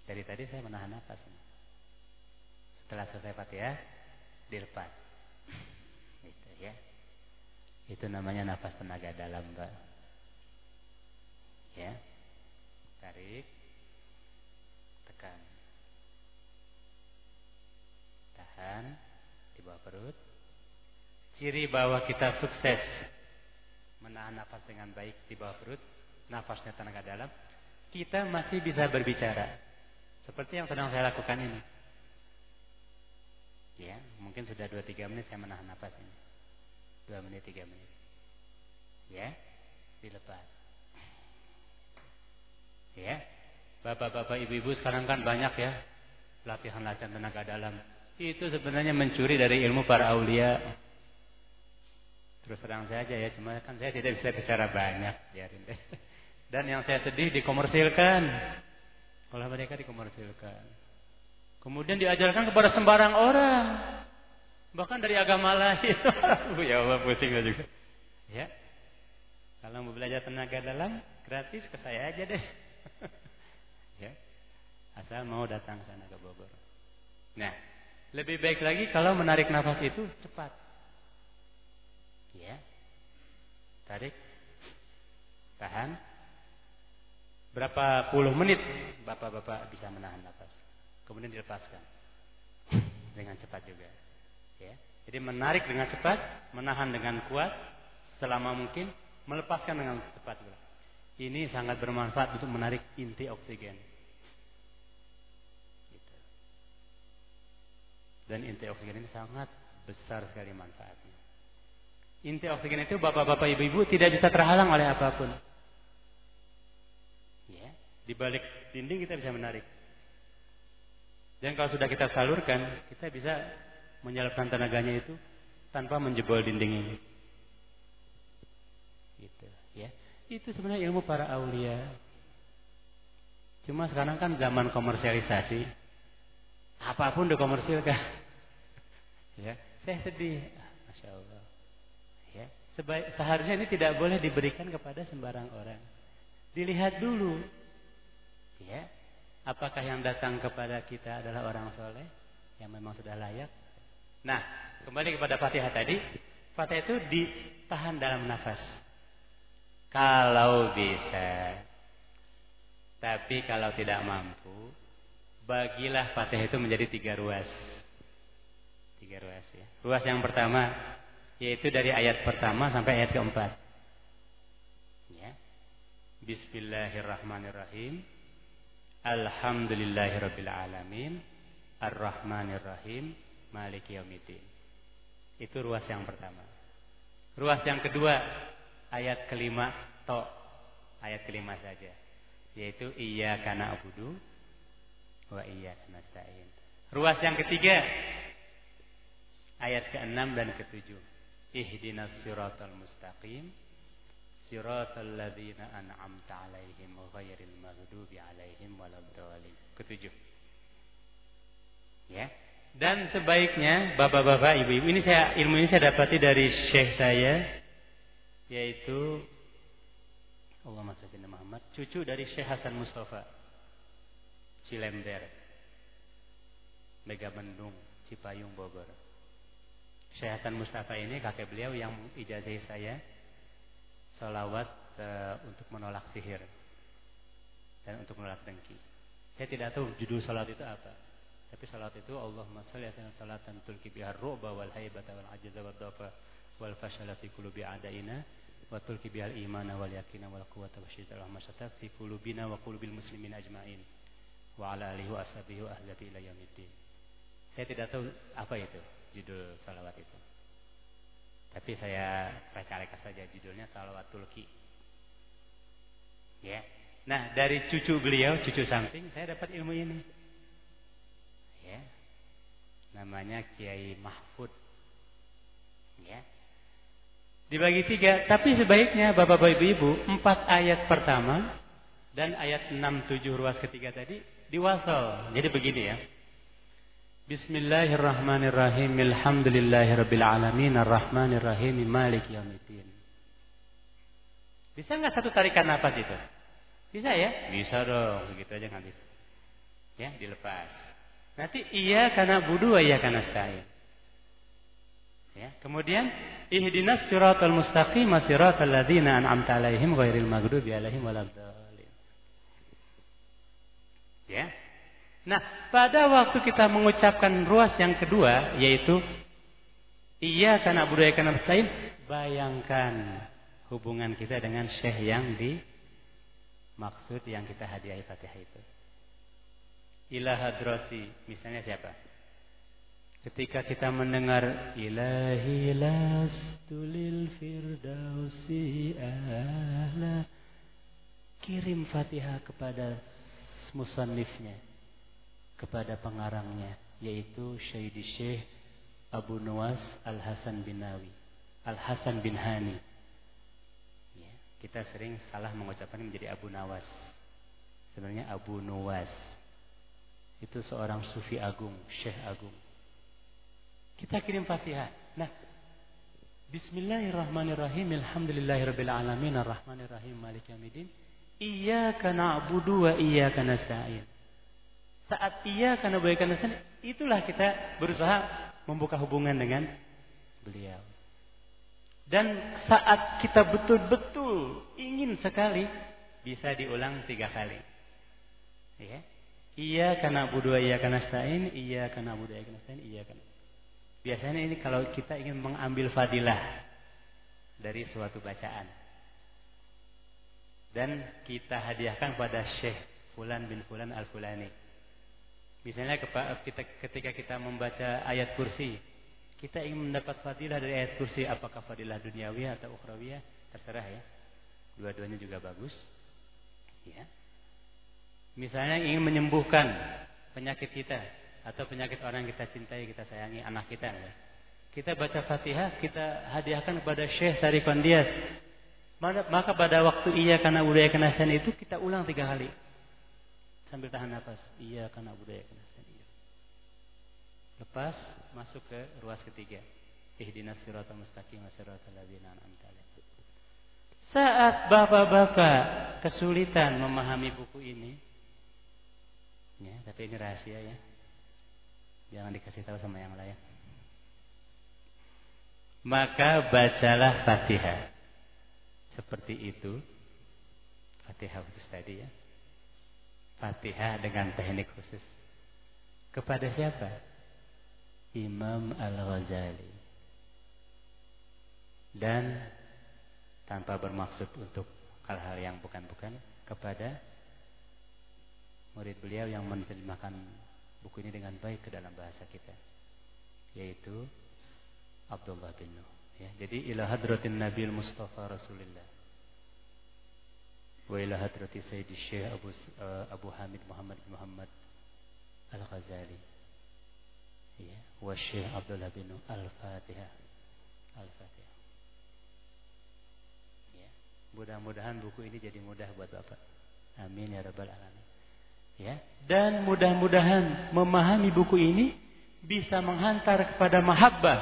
Dari tadi saya menahan nafas. Setelah selesai Fatihah, dilepas. Itu ya. Itu namanya nafas tenaga dalam, Pak. Ya. Tarik. Tekan. Tahan di bawah perut. Ciri bahwa kita sukses menahan nafas dengan baik di bawah perut, nafasnya tenaga dalam, kita masih bisa berbicara. Seperti yang sedang saya lakukan ini. Ya, mungkin sudah 2-3 menit saya menahan nafas ini. 2 menit, 3 menit. Ya, dilepas. Ya, bapak-bapak, ibu-ibu sekarang kan banyak ya latihan-latihan tenaga dalam. Itu sebenarnya mencuri dari ilmu para aulia. Terus terang saja ya, cuma kan saya tidak bisa bicara banyak, biarin deh. Dan yang saya sedih dikomersilkan. Oleh mereka dikomersilkan. Kemudian diajarkan kepada sembarang orang. Bahkan dari agama lain. ya Allah pusing juga. Ya. Kalau mau belajar tenaga dalam, gratis ke saya aja deh. ya. Asal mau datang sana ke Bogor. Nah, lebih baik lagi kalau menarik nafas itu cepat. Ya. Tarik. Tahan. Berapa puluh menit Bapak-bapak bisa menahan nafas. Kemudian dilepaskan. Dengan cepat juga. Ya. Jadi menarik dengan cepat, menahan dengan kuat selama mungkin, melepaskan dengan cepat. Ini sangat bermanfaat untuk menarik inti oksigen. Gitu. Dan inti oksigen ini sangat besar sekali manfaatnya. Inti oksigen itu bapak-bapak ibu-ibu tidak bisa terhalang oleh apa pun. Ya, di balik dinding kita bisa menarik. Dan kalau sudah kita salurkan, kita bisa menyalurkan tenaganya itu tanpa menjebol dinding ini. Gitu. Itu sebenarnya ilmu para aulia. Cuma sekarang kan zaman komersialisasi. Apa pun dikomersilkan. ya, saya sedih. Masya Allah. Ya, sebaik, seharusnya ini tidak boleh diberikan kepada sembarang orang. Dilihat dulu, ya, apakah yang datang kepada kita adalah orang soleh yang memang sudah layak. Nah, kembali kepada Fatihah tadi, Fatihah itu ditahan dalam nafas. Kalau bisa, tapi kalau tidak mampu, bagilah Fatihah itu menjadi tiga ruas. Tiga ruas ya. Ruas yang pertama yaitu dari ayat pertama sampai ayat keempat. Ya. Bismillahirrahmanirrahim. Alhamdulillahirabbil alamin. Arrahmanirrahim. Maliki yaumiddin. Itu ruas yang pertama. Ruas yang kedua ayat kelima to. Ayat kelima saja. Yaitu iyyaka na'budu wa iyyaka nasta'in. Ruas yang ketiga ayat ke-6 dan ke-7 ihdinas siratal mustaqim siratal ladzina an'amta 'alaihim ghairil maghdubi 'alaihim waladdallin. Ketujuh. Ya. Dan sebaiknya bapak-bapak, ibu-ibu, ini saya ilmu ini saya dapati dari syekh saya yaitu Allah Masya Muhammad, cucu dari Syekh Hasan Mustafa Cilember Megabendung Cipayung Bogor Syekh Hasan Mustafa ini kakek beliau yang ijazah saya salawat e, untuk menolak sihir dan untuk menolak dengki. Saya tidak tahu judul salat itu apa. Tapi salat itu Allahumma shalli ala salatan tulki bihar ru'ba wal haibata wal ajza wad dafa wal fashala fi qulubi adaina wa tulki bihal imana wal yakina wal quwwata wasyidda wal masata fi qulubina wa qulubil muslimin ajmain wa ala alihi wa ashabihi wa ahzabi ila. Saya tidak tahu apa itu judul salawat itu. Tapi saya reka-reka saja judulnya salawat tulki. Ya. Nah, dari cucu beliau, cucu samping, saya dapat ilmu ini. Ya. Namanya Kiai Mahfud. Ya. Dibagi tiga, tapi sebaiknya bapak-bapak ibu-ibu, empat ayat pertama dan ayat enam tujuh ruas ketiga tadi diwasal. Jadi begini ya. Bismillahirrahmanirrahim. Alhamdulillahirabbil alamin arrahmanirrahim maliki yaumiddin. Bisa nggak satu tarikan nafas itu? Bisa ya? Bisa dong, begitu aja nggak bisa. Ya, dilepas. Nanti iya karena budu, iya karena stain. Ya, kemudian ihdinas siratal mustaqim siratal ladzina an'amta alaihim ghairil maghdubi alaihim waladdallin. Ya. Nah, pada waktu kita mengucapkan ruas yang kedua yaitu iya karena budaya karena stain, bayangkan hubungan kita dengan syekh yang di maksud yang kita hadiahi Fatihah itu. Ila hadrati, misalnya siapa? Ketika kita mendengar ilahi lastulil firdausi ahla kirim Fatihah kepada musannifnya kepada pengarangnya yaitu Syedi Syekh Abu Nuwas Al Hasan bin Nawi Al Hasan bin Hani. Ya, kita sering salah mengucapkan menjadi Abu Nawas sebenarnya Abu Nuwas itu seorang sufi agung Syekh agung kita kirim Fatihah. Nah, Bismillahirrahmanirrahim. Alhamdulillahirabbil alamin arrahmanirrahim maliki yaumiddin. Iyyaka na'budu wa iyyaka nasta'in. Saat iyyaka na'budu wa nasta'in, itulah kita berusaha membuka hubungan dengan beliau. Dan saat kita betul-betul ingin sekali bisa diulang tiga kali. Ya. Iya karena budu iya karena stain, iya karena budu iya karena stain, iya karena Biasanya ini kalau kita ingin mengambil fadilah dari suatu bacaan. Dan kita hadiahkan pada Syekh Fulan bin Fulan Al-Fulani. Misalnya ketika kita membaca ayat kursi. Kita ingin mendapat fadilah dari ayat kursi. Apakah fadilah duniawi atau ukhrawiyah. Terserah ya. Dua-duanya juga bagus. Ya. Misalnya ingin menyembuhkan penyakit kita atau penyakit orang yang kita cintai, kita sayangi, anak kita. Kita baca Fatihah, kita hadiahkan kepada Syekh Sarifan Dias. Maka pada waktu iya karena budaya kenasan itu kita ulang tiga kali. Sambil tahan nafas. Iya karena budaya kenasan. Iya. Lepas masuk ke ruas ketiga. Ihdinas siratal mustaqim siratal ladzina an'amta Saat bapak-bapak kesulitan memahami buku ini, ya, tapi ini rahasia ya. Jangan dikasih tahu sama yang lain. Maka bacalah Fatihah. Seperti itu. Fatihah khusus tadi ya. Fatihah dengan teknik khusus. Kepada siapa? Imam Al-Ghazali. Dan tanpa bermaksud untuk hal-hal yang bukan-bukan kepada murid beliau yang menerjemahkan buku ini dengan baik ke dalam bahasa kita yaitu Abdullah bin Nuh ya. Jadi ila hadratin Nabi Mustafa Rasulullah wa ila hadrati Sayyidi Syekh Abu uh, Abu Hamid Muhammad bin Muhammad Al-Ghazali ya. Wa Syekh Abdullah bin Nuh Al-Fatihah Al-Fatihah ya. Mudah-mudahan buku ini jadi mudah buat Bapak. Amin ya rabbal alamin Ya, dan mudah-mudahan memahami buku ini bisa menghantar kepada mahabbah.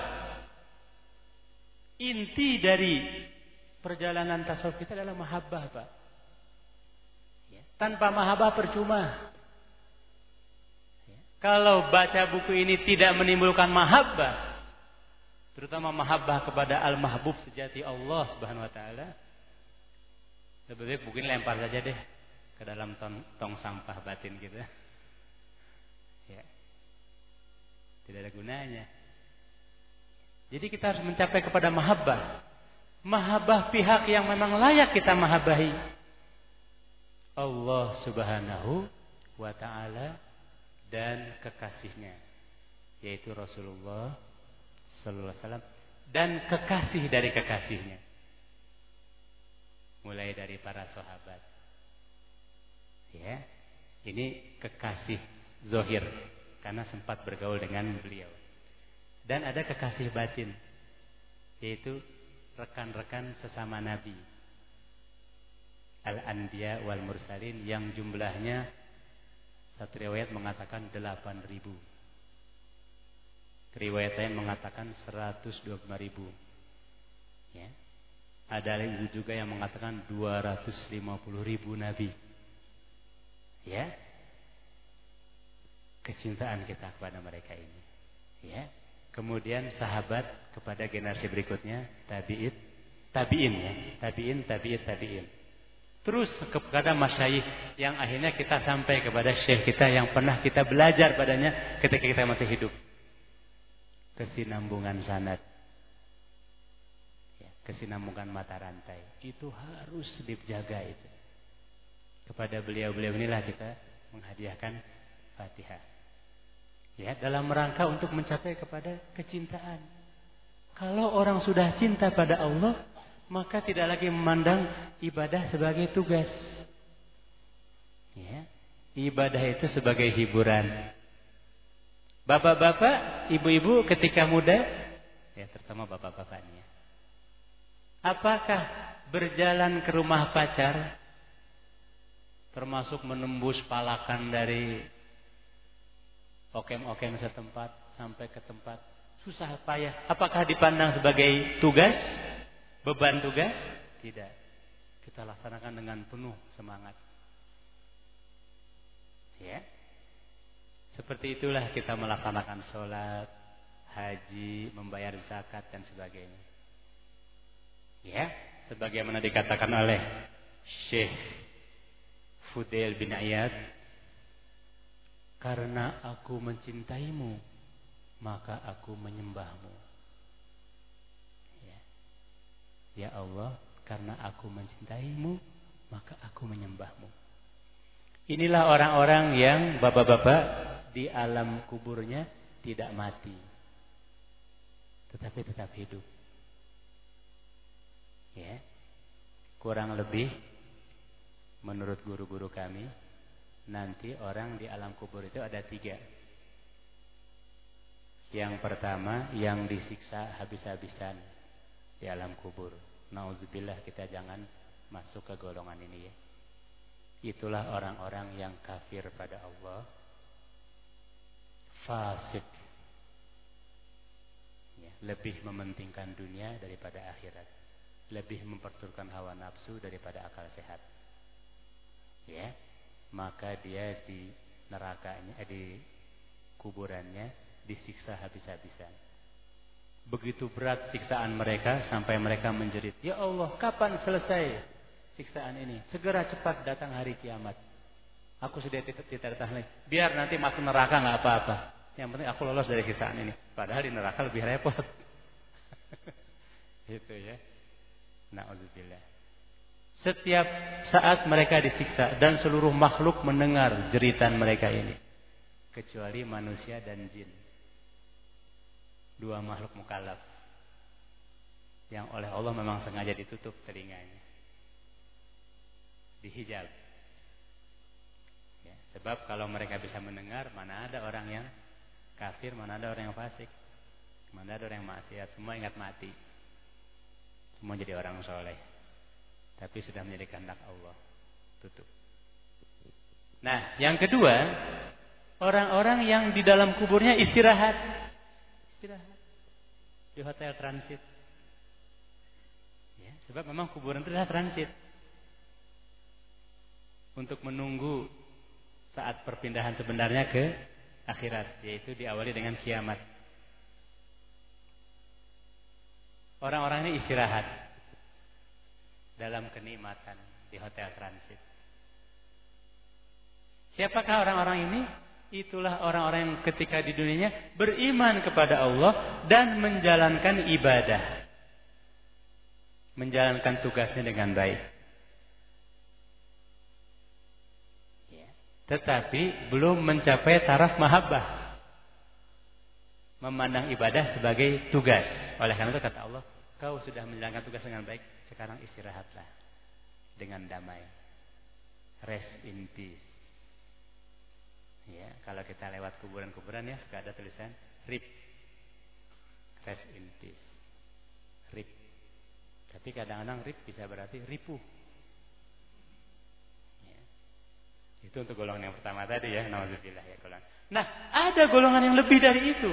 Inti dari perjalanan tasawuf kita adalah mahabbah, Pak. Ya. Tanpa mahabbah percuma. Ya. Kalau baca buku ini tidak menimbulkan mahabbah, terutama mahabbah kepada al-mahbub sejati Allah Subhanahu wa taala, lebih baik ini lempar saja deh ke dalam tong, tong sampah batin kita. Ya. Tidak ada gunanya. Jadi kita harus mencapai kepada mahabbah. Mahabbah pihak yang memang layak kita mahabbahi. Allah subhanahu wa ta'ala dan kekasihnya. Yaitu Rasulullah sallallahu alaihi wasallam dan kekasih dari kekasihnya. Mulai dari para sahabat Ya, ini kekasih zohir karena sempat bergaul dengan beliau. Dan ada kekasih batin, yaitu rekan-rekan sesama Nabi. Al-Anbiya wal Mursalin yang jumlahnya satu riwayat mengatakan 8 ribu. Riwayat lain mengatakan 125 ribu. Ya. Ada juga yang mengatakan 250 ribu nabi. Ya. Kecintaan kita kepada mereka ini. Ya. Kemudian sahabat kepada generasi berikutnya tabi'in, tabi'in ya, tabi'in, tabi'in, tabi'in. Terus kepada masyayikh yang akhirnya kita sampai kepada syekh kita yang pernah kita belajar padanya ketika kita masih hidup. Kesinambungan sanad kesinambungan mata rantai. Itu harus dijaga itu. Kepada beliau-beliau inilah kita menghadiahkan Fatihah. Ya, dalam rangka untuk mencapai kepada kecintaan. Kalau orang sudah cinta pada Allah, maka tidak lagi memandang ibadah sebagai tugas. Ya, ibadah itu sebagai hiburan. Bapak-bapak, ibu-ibu ketika muda, ya terutama bapak-bapaknya Apakah berjalan ke rumah pacar termasuk menembus palakan dari okem-okem setempat sampai ke tempat. Susah payah. Apakah dipandang sebagai tugas? Beban tugas? Tidak. Kita laksanakan dengan penuh semangat. Ya. Seperti itulah kita melaksanakan sholat haji membayar zakat dan sebagainya. Ya, sebagaimana dikatakan oleh Syekh Fudail bin Ayad, karena aku mencintaimu, maka aku menyembahmu. Ya. ya Allah, karena aku mencintaimu, maka aku menyembahmu. Inilah orang-orang yang bapak-bapak di alam kuburnya tidak mati. Tetapi tetap hidup. Ya. Kurang lebih menurut guru-guru kami nanti orang di alam kubur itu ada tiga. Yang pertama yang disiksa habis-habisan di alam kubur. Nauzubillah kita jangan masuk ke golongan ini ya. Itulah orang-orang yang kafir pada Allah. Fasik. Ya, lebih mementingkan dunia daripada akhirat lebih memperturutkan hawa nafsu daripada akal sehat. Ya, maka dia di nerakanya, eh, di kuburannya disiksa habis-habisan. Begitu berat siksaan mereka sampai mereka menjerit, "Ya Allah, kapan selesai siksaan ini? Segera cepat datang hari kiamat." Aku sudah tidak tahan lagi. Biar nanti masuk neraka nggak apa-apa. Yang penting aku lolos dari siksaan ini. Padahal di neraka lebih repot. Itu ya. Na'udzubillah. Setiap saat mereka disiksa dan seluruh makhluk mendengar jeritan mereka ini. Kecuali manusia dan jin. Dua makhluk mukallaf. Yang oleh Allah memang sengaja ditutup telinganya. Dihijab. Ya, sebab kalau mereka bisa mendengar, mana ada orang yang kafir, mana ada orang yang fasik. Mana ada orang yang maksiat, semua ingat mati. Semua jadi orang soleh. Tapi sudah menjadi kehendak Allah. Tutup. Nah, yang kedua, orang-orang yang di dalam kuburnya istirahat. Istirahat. Di hotel transit. Ya, sebab memang kuburan itu adalah transit. Untuk menunggu saat perpindahan sebenarnya ke akhirat. Yaitu diawali dengan kiamat. Orang-orang ini istirahat dalam kenikmatan di hotel transit. Siapakah orang-orang ini? Itulah orang-orang yang ketika di dunianya beriman kepada Allah dan menjalankan ibadah. Menjalankan tugasnya dengan baik. Ya. Tetapi belum mencapai taraf mahabbah memandang ibadah sebagai tugas. Oleh karena itu kata Allah, kau sudah menjalankan tugas dengan baik, sekarang istirahatlah dengan damai. Rest in peace. Ya, kalau kita lewat kuburan-kuburan ya suka ada tulisan rip. Rest in peace. Rip. Tapi kadang-kadang rip bisa berarti ripu. Ya. Itu untuk golongan yang pertama tadi ya, ya. Nah, ada golongan yang lebih dari itu.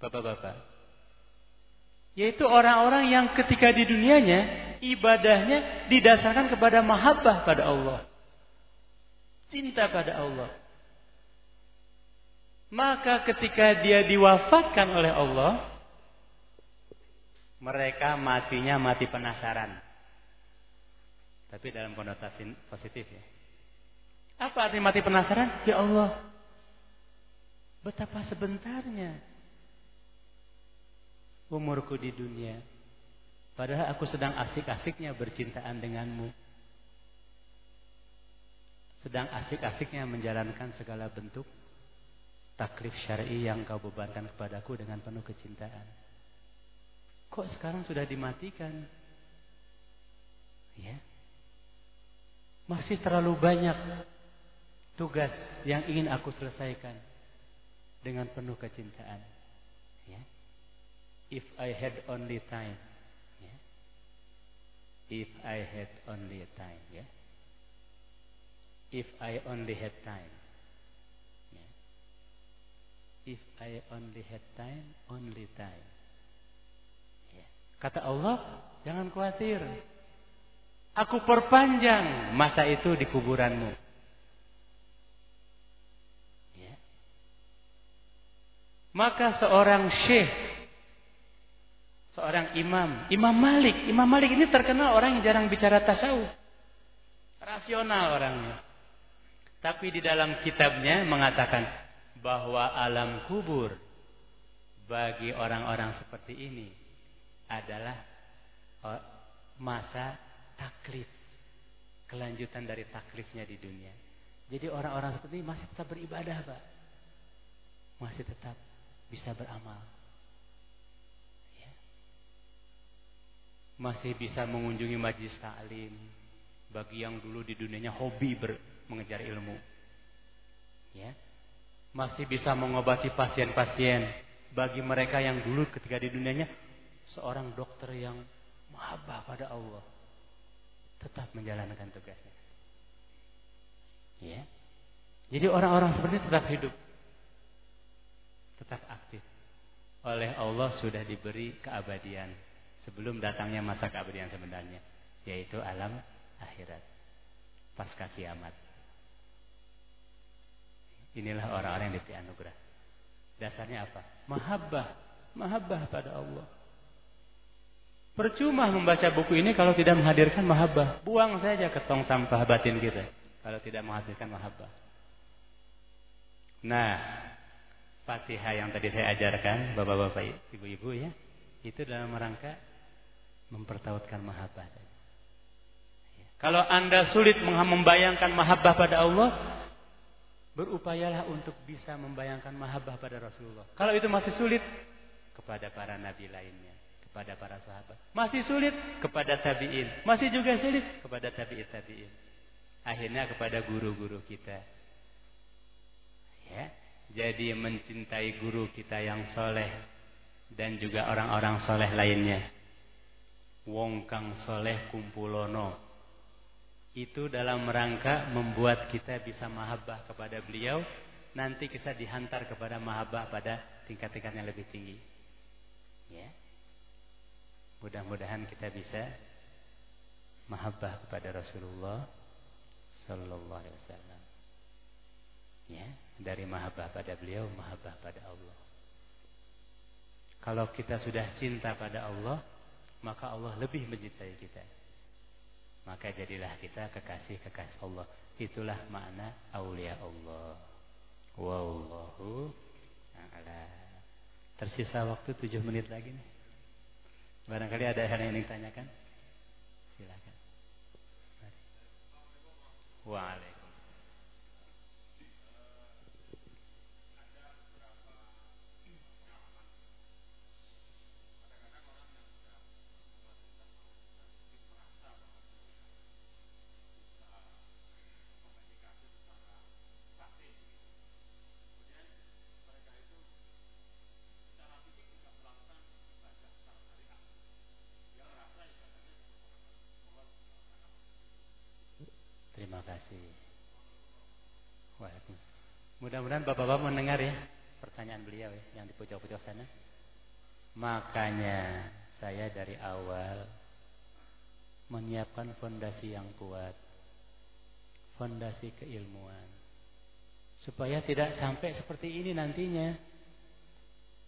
Bapak-bapak. Yaitu orang-orang yang ketika di dunianya ibadahnya didasarkan kepada mahabbah pada Allah. Cinta pada Allah. Maka ketika dia diwafatkan oleh Allah, mereka matinya mati penasaran. Tapi dalam konotasi positif ya. Apa arti mati penasaran? Ya Allah, betapa sebentarnya umurku di dunia. Padahal aku sedang asik-asiknya bercintaan denganmu. Sedang asik-asiknya menjalankan segala bentuk taklif syar'i yang kau bebankan kepadaku dengan penuh kecintaan. Kok sekarang sudah dimatikan? Ya. Masih terlalu banyak tugas yang ingin aku selesaikan dengan penuh kecintaan. If I had only time. Ya. If I had only time. Ya. If I only had time. Ya. If I only had time, only time. Ya. Kata Allah, jangan khawatir. Aku perpanjang masa itu di kuburanmu. Ya. Maka seorang syekh seorang imam, Imam Malik. Imam Malik ini terkenal orang yang jarang bicara tasawuf. Rasional orangnya. Tapi di dalam kitabnya mengatakan bahwa alam kubur bagi orang-orang seperti ini adalah oh, masa taklif. Kelanjutan dari taklifnya di dunia. Jadi orang-orang seperti ini masih tetap beribadah, Pak. Masih tetap bisa beramal. Masih bisa mengunjungi majlis taklim bagi yang dulu di dunianya hobi ber, mengejar ilmu. Ya. Masih bisa mengobati pasien-pasien bagi mereka yang dulu ketika di dunianya seorang dokter yang mahabbah pada Allah tetap menjalankan tugasnya. Ya. Jadi orang-orang seperti tetap hidup. Tetap aktif. Oleh Allah sudah diberi keabadian sebelum datangnya masa keabadian sebenarnya yaitu alam akhirat pasca kiamat. Inilah orang-orang yang diberi anugerah. Dasarnya apa? Mahabbah. Mahabbah pada Allah. Percuma membaca buku ini kalau tidak menghadirkan mahabbah. Buang saja ke tong sampah batin kita kalau tidak menghadirkan mahabbah. Nah Fatihah yang tadi saya ajarkan Bapak-bapak, ibu-ibu ya Itu dalam rangka mempertautkan mahabbah. Ya. Kalau anda sulit membayangkan mahabbah pada Allah, berupayalah untuk bisa membayangkan mahabbah pada Rasulullah. Kalau itu masih sulit, kepada para nabi lainnya, kepada para sahabat. Masih sulit kepada tabiin, masih juga sulit kepada tabiin tabiin. Akhirnya kepada guru-guru kita. Ya, jadi mencintai guru kita yang soleh dan juga orang-orang soleh lainnya wong kang soleh kumpulono itu dalam rangka membuat kita bisa mahabbah kepada beliau nanti kita dihantar kepada mahabbah pada tingkat-tingkat yang lebih tinggi. Ya. Mudah-mudahan kita bisa mahabbah kepada Rasulullah sallallahu alaihi wasallam. Ya dari mahabbah pada beliau mahabbah pada Allah. Kalau kita sudah cinta pada Allah maka Allah lebih mencintai kita. Maka jadilah kita kekasih-kekasih Allah. Itulah makna aulia Allah. Wallahu a'la. Tersisa waktu 7 menit lagi nih. Barangkali ada hal yang ingin ditanyakan? Silakan. Waalaikumsalam. kasih. Waalaikumsalam. Mudah-mudahan Bapak-bapak mendengar ya pertanyaan beliau ya yang di pojok-pojok sana. Makanya saya dari awal menyiapkan fondasi yang kuat. Fondasi keilmuan. Supaya tidak sampai seperti ini nantinya.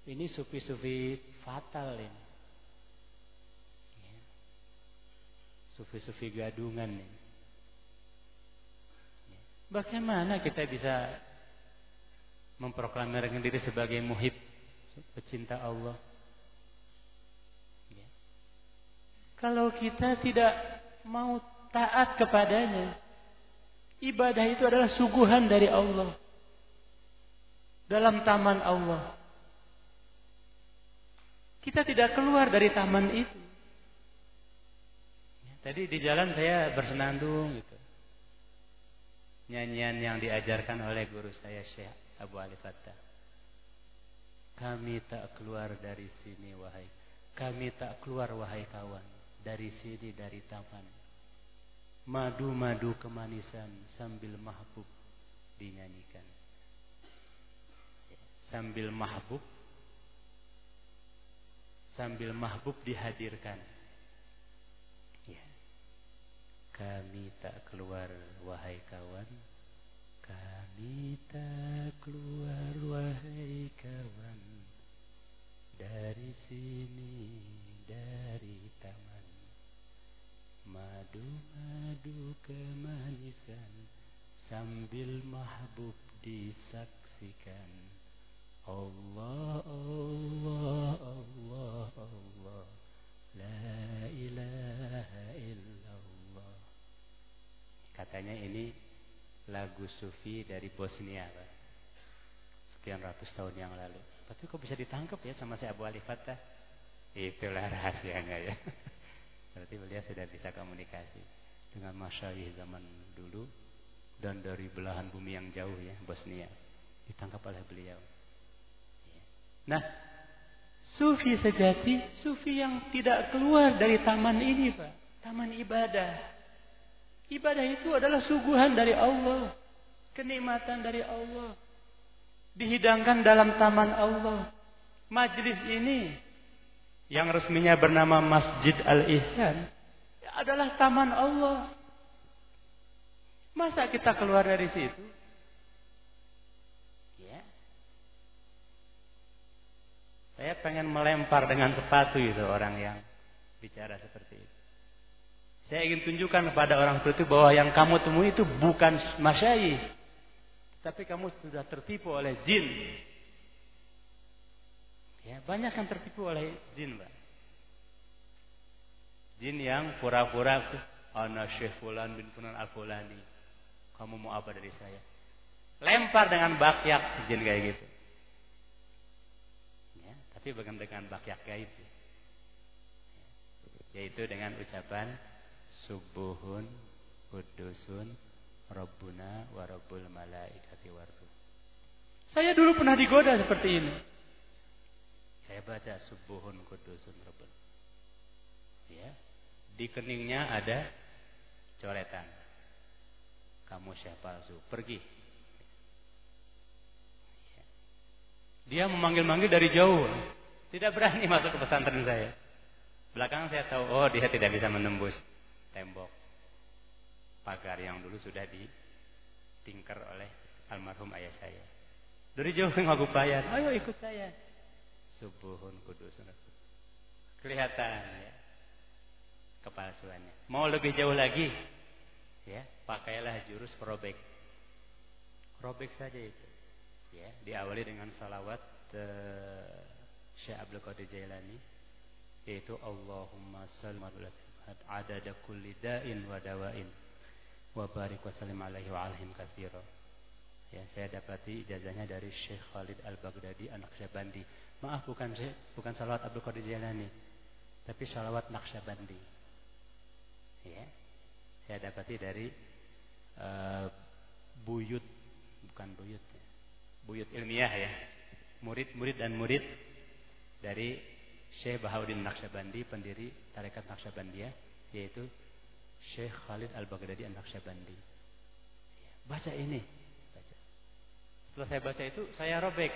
Ini sufi-sufi fatal ini. Ya. Sufi-sufi gadungan ini. Ya. Bagaimana kita bisa memproklamirkan diri sebagai muhib, pecinta Allah? Kalau kita tidak mau taat kepadanya, ibadah itu adalah suguhan dari Allah. Dalam taman Allah. Kita tidak keluar dari taman itu. Tadi di jalan saya bersenandung gitu. Nyanyian yang diajarkan oleh guru saya Syekh Abu Ali Fattah. Kami tak keluar dari sini wahai. Kami tak keluar wahai kawan dari sini dari taman. Madu-madu kemanisan sambil mahbub dinyanyikan. Sambil mahbub sambil mahbub dihadirkan. Ya. Kami tak keluar wahai kawan. Kami tak keluar wahai kawan dari sini dari taman. Madu-madu kemanisan sambil mahbub disaksikan. Allah, Allah, Allah, Allah, la ilaha illallah. Katanya ini lagu sufi dari Bosnia, Pak. Sekian ratus tahun yang lalu. Tapi kok bisa ditangkap ya sama si Abu Ali Fattah? Itulah rahasianya ya. Berarti beliau sudah bisa komunikasi dengan masyayikh zaman dulu dan dari belahan bumi yang jauh ya, Bosnia. Ditangkap oleh beliau. Ya. Nah, sufi sejati, sufi yang tidak keluar dari taman ini, Pak. Taman ibadah. Ibadah itu adalah suguhan dari Allah. Kenikmatan dari Allah. Dihidangkan dalam taman Allah. Majlis ini yang resminya bernama Masjid Al-Ihsan adalah taman Allah. Masa kita keluar dari situ? Ya. Saya pengen melempar dengan sepatu itu orang yang bicara seperti itu. Saya ingin tunjukkan kepada orang itu bahwa yang kamu temui itu bukan masyayikh. Tapi kamu sudah tertipu oleh jin. Ya, banyak yang tertipu oleh jin, Pak. Jin yang pura-pura ana Syekh Fulan bin Fulan Al-Fulani. Kamu mau apa dari saya? Lempar dengan bakyak jin kayak gitu. Ya, tapi bukan dengan bakyak gaib. Ya. Yaitu dengan ucapan subuhun kudusun Rabbuna wa Rabbul malaikati warruh. Saya dulu pernah digoda seperti ini. Saya baca subuhun kudusun rabbun. Ya. Di keningnya ada coretan. Kamu syekh palsu, pergi. Ya. Dia memanggil-manggil dari jauh. Tidak berani masuk ke pesantren saya. Belakang saya tahu, oh dia tidak bisa menembus tembok pagar yang dulu sudah ditingker oleh almarhum ayah saya. Dari jauh ngaku bayar, ayo ikut saya. Subuhun kudusun kelihatan ya kepalsuannya. Mau lebih jauh lagi? Ya pakailah jurus robek robek saja itu. Ya diawali dengan salawat uh, Syekh Abdul Qadir Jailani yaitu Allahumma salli adada kulli da'in wa dawain wa barik wa sallim alaihi wa alhim kathira ya saya dapati ijazahnya dari Syekh Khalid Al-Baghdadi anak Syabandi Maaf bukan bukan salawat Abdul Qadir Jailani, tapi salawat Naqsyabandi. Ya. Saya dapati dari uh, buyut bukan buyut ya. Buyut ilmiah ya. Murid-murid dan murid dari Syekh Bahauddin Naqsyabandi, pendiri tarekat Naqsyabandiyah, yaitu Syekh Khalid Al-Baghdadi An-Naqsyabandi. Ya, baca ini, baca. Setelah saya baca itu, saya robek,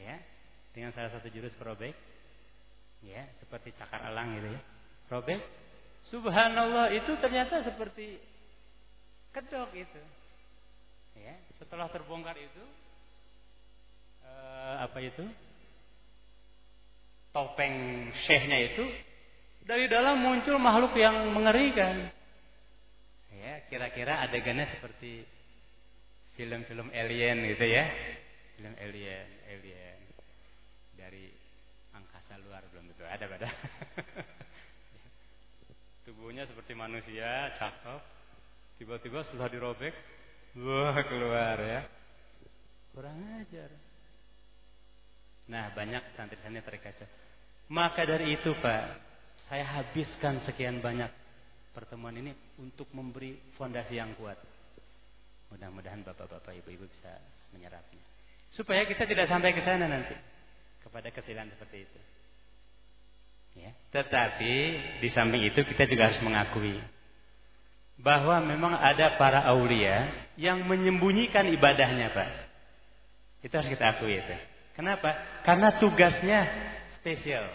ya dengan salah satu jurus perobek Ya, seperti cakar elang gitu ya. Robek. Subhanallah itu ternyata seperti kedok itu. Ya, setelah terbongkar itu eh, apa itu? Topeng syekhnya itu dari dalam muncul makhluk yang mengerikan. Ya, kira-kira adegannya seperti film-film alien gitu ya. Film alien, alien dari angkasa luar belum tentu ada pada. Tubuhnya seperti manusia, cakep. Tiba-tiba setelah dirobek, wah keluar ya. Kurang ajar. Nah, banyak santri-santri terkaca. Maka dari itu, Pak, saya habiskan sekian banyak pertemuan ini untuk memberi fondasi yang kuat. Mudah-mudahan bapak-bapak, ibu-ibu bisa menyerapnya. Supaya kita tidak sampai ke sana nanti. Kepada kesilan seperti itu. Ya. Tetapi di samping itu kita juga harus mengakui bahwa memang ada para aulia yang menyembunyikan ibadahnya, Pak. Itu harus kita akui itu. Kenapa? Karena tugasnya spesial.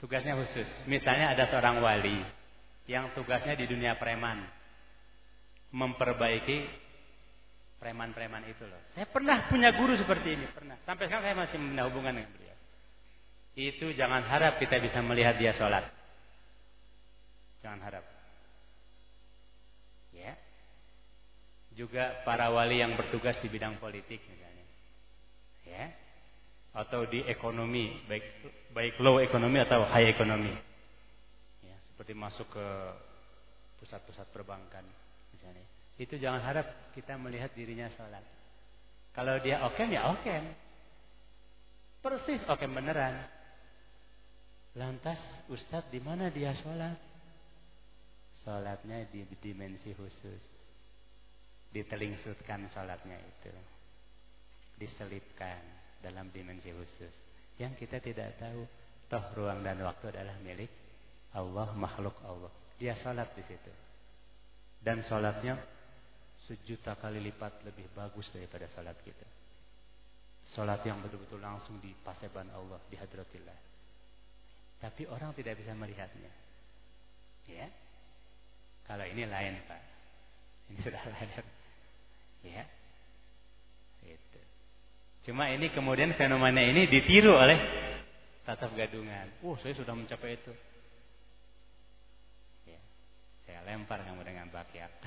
Tugasnya khusus. Misalnya ada seorang wali yang tugasnya di dunia preman. Memperbaiki preman-preman itu loh. Saya pernah punya guru seperti ini, pernah. Sampai sekarang saya masih membina hubungan dengan beliau. Itu jangan harap kita bisa melihat dia sholat. Jangan harap. Ya. Juga para wali yang bertugas di bidang politik misalnya. Ya atau di ekonomi baik baik low ekonomi atau high ekonomi. Ya seperti masuk ke pusat-pusat perbankan misalnya. Itu jangan harap kita melihat dirinya sholat. Kalau dia oke ya oke persis oke beneran. Lantas Ustadz di mana dia sholat? Sholatnya di dimensi khusus. Ditelingsutkan sholatnya itu. Diselipkan dalam dimensi khusus. Yang kita tidak tahu toh ruang dan waktu adalah milik Allah makhluk Allah. Dia salat di situ. Dan salatnya sejuta kali lipat lebih bagus daripada salat kita. Salat yang betul-betul langsung di paseban Allah di hadratillah tapi orang tidak bisa melihatnya. Ya? Kalau ini lain Pak. Ini sudah lain. Ya? Itu Cuma ini kemudian fenomena ini ditiru oleh tasawuf gadungan. Uh, saya sudah mencapai itu. Ya, saya lempar kamu dengan bakiak.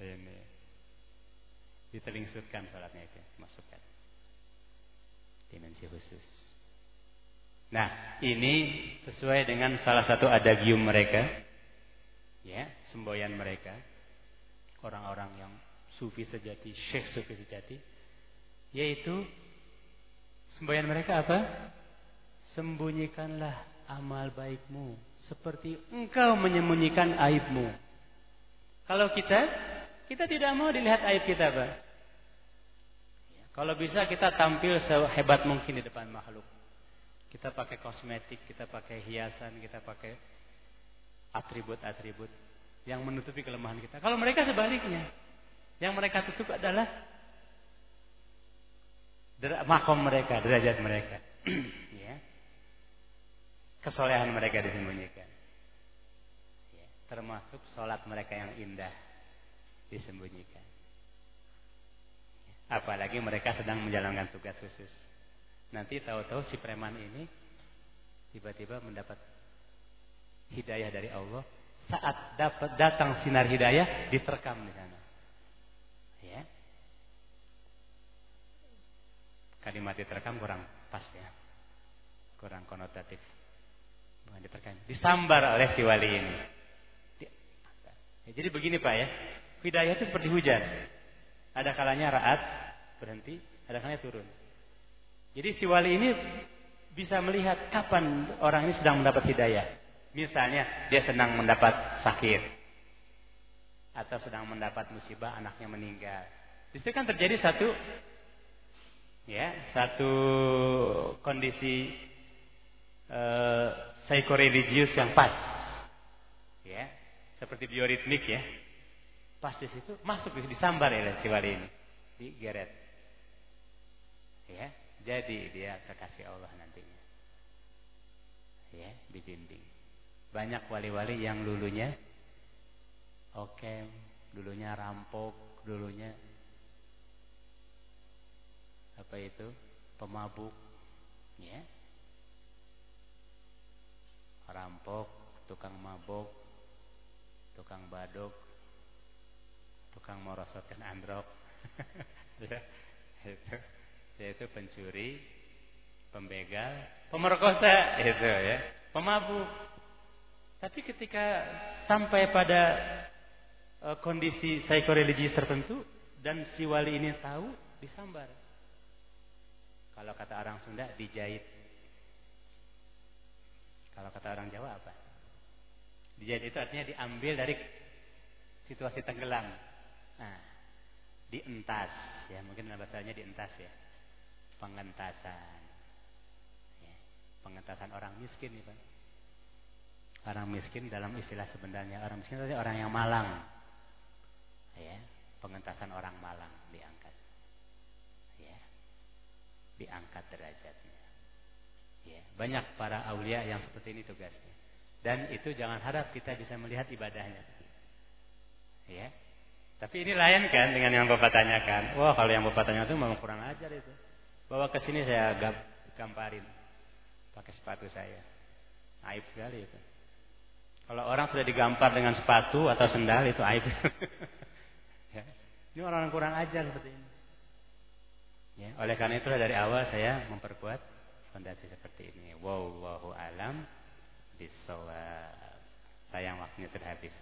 ini ditelingsutkan salatnya itu, masukkan dimensi khusus. Nah, ini sesuai dengan salah satu adagium mereka, ya, semboyan mereka, orang-orang yang sufi sejati, syekh sufi sejati, yaitu semboyan mereka apa? Sembunyikanlah amal baikmu seperti engkau menyembunyikan aibmu. Kalau kita, kita tidak mau dilihat aib kita, Pak. Ya, kalau bisa kita tampil sehebat mungkin di depan makhluk. Kita pakai kosmetik, kita pakai hiasan, kita pakai atribut-atribut yang menutupi kelemahan kita. Kalau mereka sebaliknya, yang mereka tutup adalah makom mereka, derajat mereka. ya. Kesolehan mereka disembunyikan. Ya. Termasuk sholat mereka yang indah disembunyikan. Ya. Apalagi mereka sedang menjalankan tugas khusus. Nanti tahu-tahu si preman ini tiba-tiba mendapat hidayah dari Allah. Saat dapat datang sinar hidayah, diterkam di sana. Ya. Kalimat diterkam kurang pas ya. Kurang konotatif. Bukan diterkam. Disambar oleh si wali ini. Ya, jadi begini Pak ya. Hidayah itu seperti hujan. Ada kalanya raat berhenti, ada kalanya turun. Jadi si wali ini bisa melihat kapan orang ini sedang mendapat hidayah. Misalnya dia sedang mendapat sakit atau sedang mendapat musibah anaknya meninggal. Di situ kan terjadi satu ya, satu kondisi uh, psikoreligius yang pas. Ya, seperti bioritmik ya. Pas di situ masuk disambar oleh si wali ini, digeret. Ya. Jadi dia kekasih Allah nantinya. Ya, dibimbing. Banyak wali-wali yang dulunya oke, dulunya rampok, dulunya apa itu? pemabuk, ya. Rampok, tukang mabuk, tukang baduk, tukang merosotkan androk. ya, itu yaitu pencuri, pembegal, pemerkosa itu ya, pemabuk. Tapi ketika sampai pada uh, kondisi psikoreligius tertentu dan si wali ini tahu disambar. Kalau kata orang Sunda dijahit. Kalau kata orang Jawa apa? Dijahit itu artinya diambil dari situasi tenggelam. Nah, dientas ya, mungkin bahasanya dientas ya. Pengentasan. Ya, pengentasan orang miskin nih, Pak. Orang miskin dalam istilah sebenarnya orang miskin itu orang yang malang. Ya, pengentasan orang malang diangkat. Ya. Diangkat derajatnya. Ya, banyak para aulia yang seperti ini tugasnya. Dan itu jangan harap kita bisa melihat ibadahnya. Ya. Tapi ini lain kan dengan yang Bapak tanyakan. Wah, kalau yang Bapak tanyakan itu memang kurang ajar itu. Bawa ke sini saya gamparin pakai sepatu saya. Aib sekali itu. Kalau orang sudah digampar dengan sepatu atau sendal itu aib. Ini orang kurang ajar seperti ini. Ya, oleh karena itulah dari awal saya memperkuat fondasi seperti ini. Wallahu alam bisawab. Sayang waktunya sudah habis.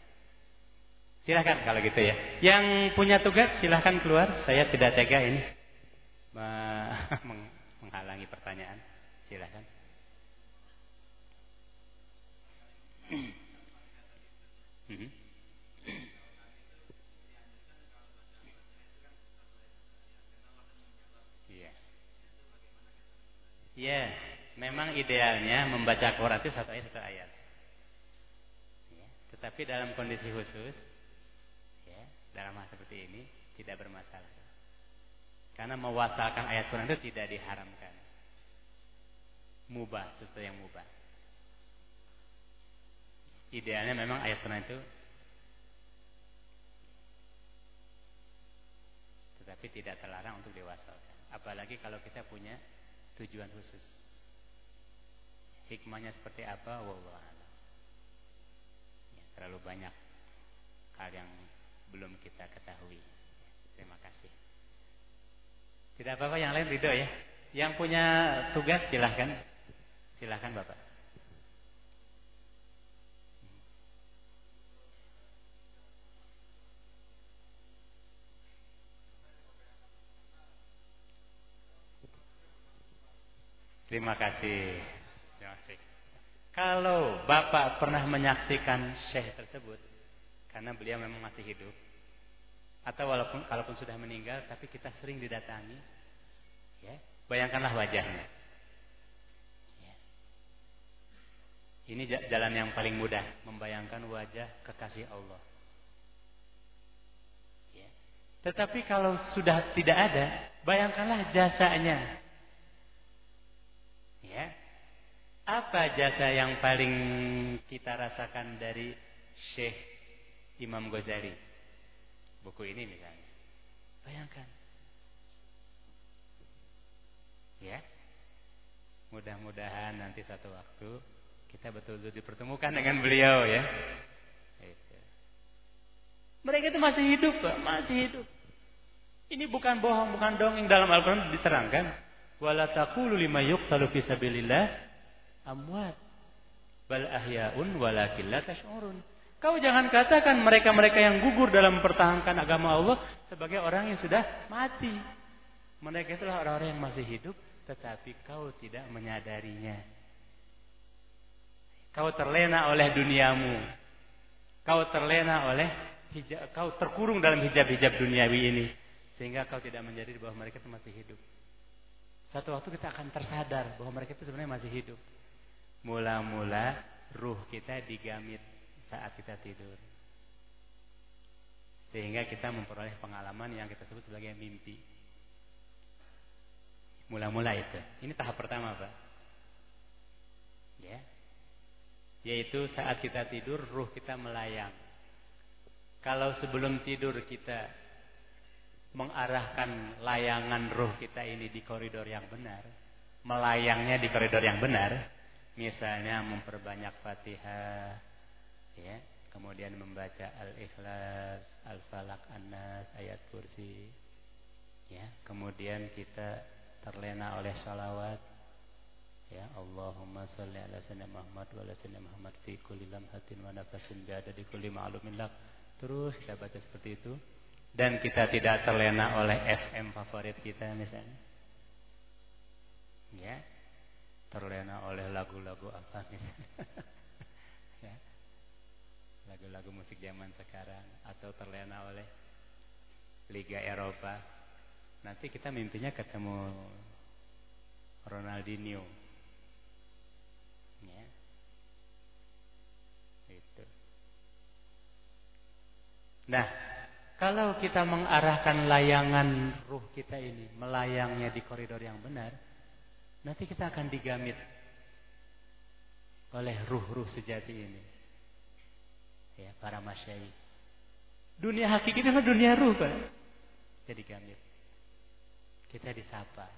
Silahkan kalau gitu ya. Yang punya tugas silahkan keluar. Saya tidak tega ini menghalangi pertanyaan. Silahkan. Mhm. Iya. Iya, memang idealnya membaca Quran itu satu ayat satu ayat. Ya. Tetapi dalam kondisi khusus, ya, dalam hal seperti ini tidak bermasalah. Karena mewasalkan ayat Quran itu tidak diharamkan. Mubah, sesuatu yang mubah. Idealnya memang ayat Quran itu tetapi tidak terlarang untuk diwasalkan. Apalagi kalau kita punya tujuan khusus. Hikmahnya seperti apa? Wallahu Ya, terlalu banyak hal yang belum kita ketahui. Terima kasih. Tidak apa-apa yang lain ridho ya. Yang punya tugas silahkan. Silahkan Bapak. Terima kasih. Terima kasih. Kalau Bapak pernah menyaksikan Syekh tersebut karena beliau memang masih hidup atau walaupun kalaupun sudah meninggal tapi kita sering didatangi ya, bayangkanlah wajahnya. Ya. Ini jalan yang paling mudah membayangkan wajah kekasih Allah. Ya. Tetapi kalau sudah tidak ada, bayangkanlah jasanya Ya. Apa jasa yang paling kita rasakan dari Syekh Imam Ghazali? Buku ini misalnya. Bayangkan. Ya. Mudah-mudahan nanti satu waktu kita betul-betul dipertemukan dengan beliau ya. Mereka itu masih hidup, Pak, masih hidup. Ini bukan bohong, bukan dongeng dalam Al-Qur'an diterangkan. Wala taqulu lima yuqtalu fi sabilillah amwat bal ahya'un walakin la tash'urun. Kau jangan katakan mereka-mereka yang gugur dalam mempertahankan agama Allah sebagai orang yang sudah mati. Mereka itulah orang-orang yang masih hidup tetapi kau tidak menyadarinya. Kau terlena oleh duniamu. Kau terlena oleh hijab, kau terkurung dalam hijab-hijab duniawi ini sehingga kau tidak menjadi bahwa mereka itu masih hidup. Satu waktu kita akan tersadar bahwa mereka itu sebenarnya masih hidup. Mula-mula ruh kita digamit saat kita tidur. Sehingga kita memperoleh pengalaman yang kita sebut sebagai mimpi. Mula-mula itu. Ini tahap pertama, Pak. Ya. Yaitu saat kita tidur ruh kita melayang. Kalau sebelum tidur kita mengarahkan layangan ruh kita ini di koridor yang benar, melayangnya di koridor yang benar, misalnya memperbanyak Fatihah, ya, kemudian membaca Al-Ikhlas, Al-Falaq, An-Nas, ayat kursi, ya, kemudian kita terlena oleh salawat, ya Allahumma salli ala sayyidina Muhammad wa ala sayyidina Muhammad fi kulli lamhatin wa nafasin biada di kulli ma'lumin lak. Terus kita baca seperti itu dan kita tidak terlena oleh FM favorit kita misalnya. Ya. Terlena oleh lagu-lagu apa misalnya. ya. Lagu-lagu musik zaman sekarang atau terlena oleh Liga Eropa. Nanti kita mimpinya ketemu Ronaldinho. Ya. Itu. Nah, kalau kita mengarahkan layangan ruh kita ini melayangnya di koridor yang benar, nanti kita akan digamit oleh ruh-ruh sejati ini. Ya, para masyai. Dunia hakiki itu dunia ruh, Pak. Kita digamit. Kita disapa.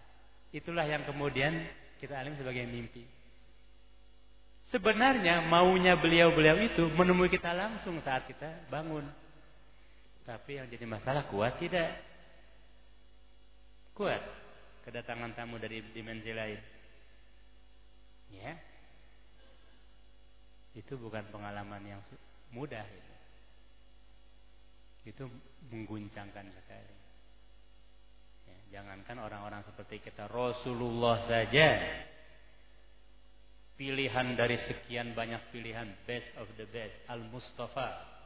Itulah yang kemudian kita alim sebagai mimpi. Sebenarnya maunya beliau-beliau itu menemui kita langsung saat kita bangun. Tapi yang jadi masalah kuat tidak? Kuat kedatangan tamu dari dimensi lain. Ya. Itu bukan pengalaman yang mudah itu. Itu mengguncangkan sekali. Ya, jangankan orang-orang seperti kita Rasulullah saja pilihan dari sekian banyak pilihan best of the best Al-Mustafa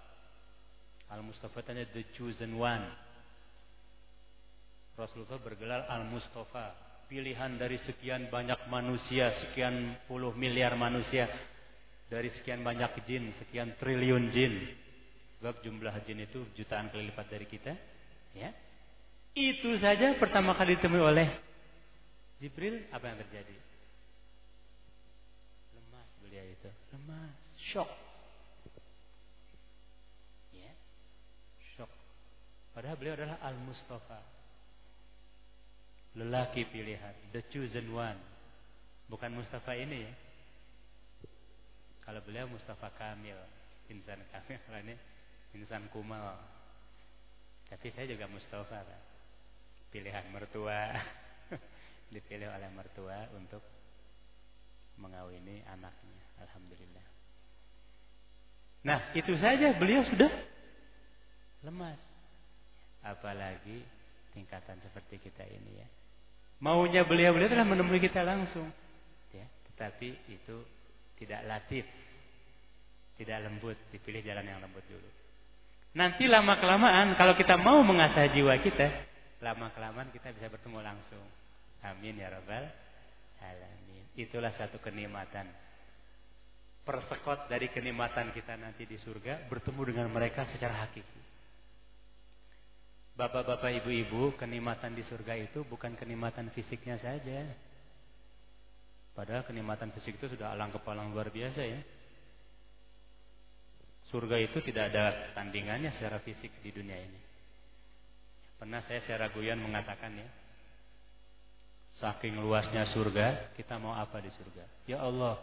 Al-Mustafa tanya the chosen one. Rasulullah bergelar Al-Mustafa. Pilihan dari sekian banyak manusia, sekian puluh miliar manusia. Dari sekian banyak jin, sekian triliun jin. Sebab jumlah jin itu jutaan kali lipat dari kita. Ya. Itu saja pertama kali ditemui oleh Jibril, apa yang terjadi? Lemas beliau itu. Lemas, shock. Padahal beliau adalah Al-Mustafa. Lelaki pilihan. The chosen one. Bukan Mustafa ini ya. Kalau beliau Mustafa Kamil. Insan Kamil. Ini insan Kumal. Tapi saya juga Mustafa. Kan? Pilihan mertua. Dipilih oleh mertua untuk mengawini anaknya. Alhamdulillah. Nah itu saja beliau sudah lemas. Apalagi tingkatan seperti kita ini ya. Maunya beliau-beliau adalah menemui kita langsung. Ya, tetapi itu tidak latif. Tidak lembut, dipilih jalan yang lembut dulu. Nanti lama-kelamaan kalau kita mau mengasah jiwa kita, lama-kelamaan kita bisa bertemu langsung. Amin ya rabbal alamin. Itulah satu kenikmatan. Persekot dari kenikmatan kita nanti di surga bertemu dengan mereka secara hakiki. Bapak-bapak, ibu-ibu, kenikmatan di surga itu bukan kenikmatan fisiknya saja. Padahal kenikmatan fisik itu sudah alang kepalang luar biasa ya. Surga itu tidak ada tandingannya secara fisik di dunia ini. Pernah saya secara guyon mengatakan ya. Saking luasnya surga, kita mau apa di surga? Ya Allah,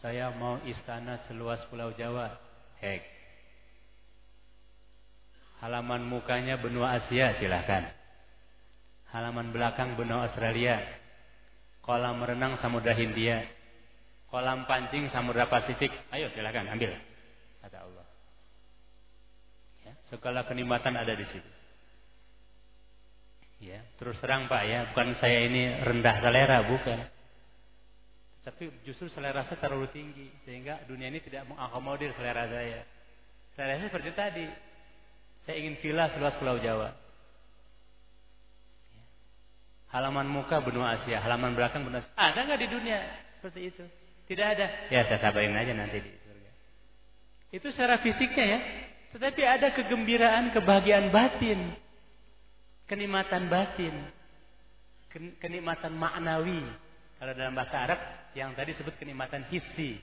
saya mau istana seluas pulau Jawa. Hek, Halaman mukanya benua Asia silahkan. Halaman belakang benua Australia. Kolam renang Samudra Hindia. Kolam pancing Samudra Pasifik. Ayo silahkan ambil. Kata Allah. Ya, segala kenikmatan ada di situ. Ya, terus terang Pak ya, bukan saya ini rendah selera, bukan. Tapi justru selera saya terlalu tinggi sehingga dunia ini tidak mengakomodir selera saya. Selera saya seperti tadi, saya ingin villa seluas Pulau Jawa. Halaman muka benua Asia, halaman belakang benua Asia. Ada nggak di dunia seperti itu? Tidak ada. Ya saya sabarin aja nanti di surga. Itu secara fisiknya ya. Tetapi ada kegembiraan, kebahagiaan batin. Kenikmatan batin. kenikmatan maknawi. Kalau dalam bahasa Arab yang tadi sebut kenikmatan hissi.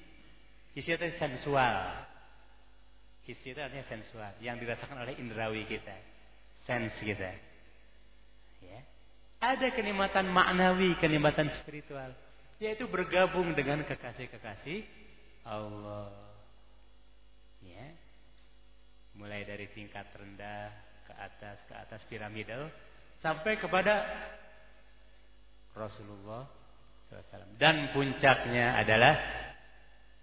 Hissi itu sensual. Hissi itu artinya sensual, yang dirasakan oleh indrawi kita, sense kita. Ya. Ada kenikmatan maknawi, kenikmatan spiritual, yaitu bergabung dengan kekasih-kekasih Allah. Ya. Mulai dari tingkat rendah ke atas ke atas piramidal sampai kepada Rasulullah. Dan puncaknya adalah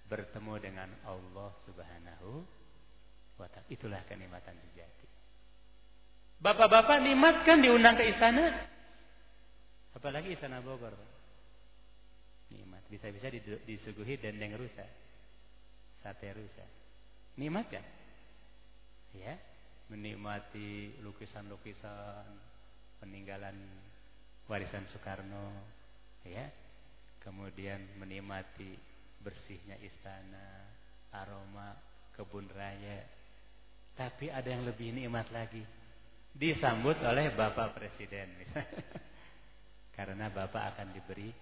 bertemu dengan Allah Subhanahu Itulah kenikmatan sejati. Bapak-bapak nikmat kan diundang ke istana. Apalagi istana Bogor. Nikmat. Bisa-bisa disuguhi dendeng rusa. Sate rusa. Nikmat kan? Ya. Menikmati lukisan-lukisan peninggalan warisan Soekarno. Ya. Kemudian menikmati bersihnya istana, aroma kebun raya, tapi ada yang lebih nikmat lagi. Disambut oleh Bapak Presiden. Karena Bapak akan diberi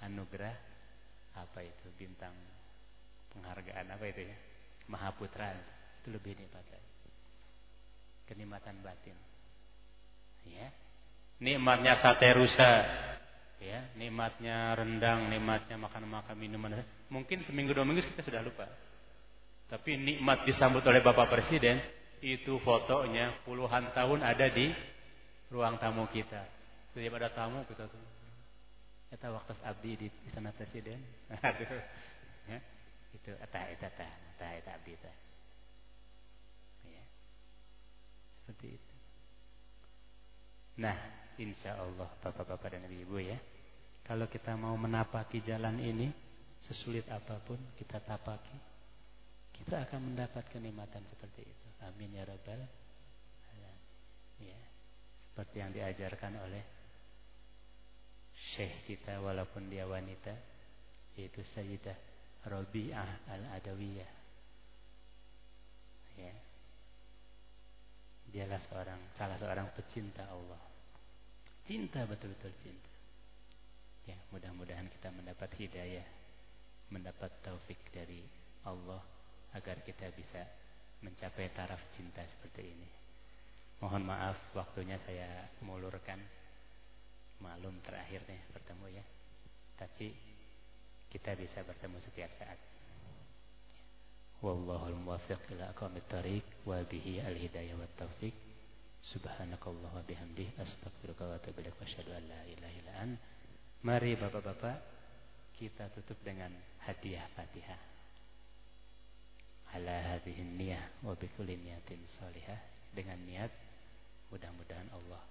anugerah apa itu bintang penghargaan apa itu ya? Mahaputra itu lebih nikmat lagi. Kenikmatan batin. Ya. Nikmatnya sate rusa. Ya nikmatnya rendang nikmatnya makan makan minuman. Mungkin seminggu dua minggu kita sudah lupa. Tapi nikmat disambut oleh Bapak Presiden itu fotonya puluhan tahun ada di ruang tamu kita. Setiap ada tamu kita Eta waktu abdi di istana presiden. Ya. Itu eta eta eta eta eta abdi eta. Ya. Seperti itu. Nah, insya Allah bapak-bapak dan ibu-ibu ya. Kalau kita mau menapaki jalan ini, sesulit apa pun kita tapaki, kita akan mendapat kenikmatan seperti itu. Amin ya rabbal Ya. Seperti yang diajarkan oleh Syekh kita walaupun dia wanita yaitu Sayyidah Rabi'ah Al-Adawiyah. Ya. Dialah seorang salah seorang pecinta Allah. Cinta betul-betul cinta. Ya, mudah-mudahan kita mendapat hidayah, mendapat taufik dari Allah agar kita bisa mencapai taraf cinta seperti ini. Mohon maaf waktunya saya mengulurkan malum terakhir nih bertemu ya. Tapi kita bisa bertemu setiap saat. Wallahul muwaffiq ila aqwamit thariq wa bihi al hidayah wat taufiq. Subhanakallah wa bihamdih astaghfiruka wa atubu ilaik wa asyhadu an la ilaha illa. Mari Bapak-bapak kita tutup dengan hadiah Fatihah ala hadhihi niyah wa bikulli niyatin salihah. Dengan niat mudah-mudahan Allah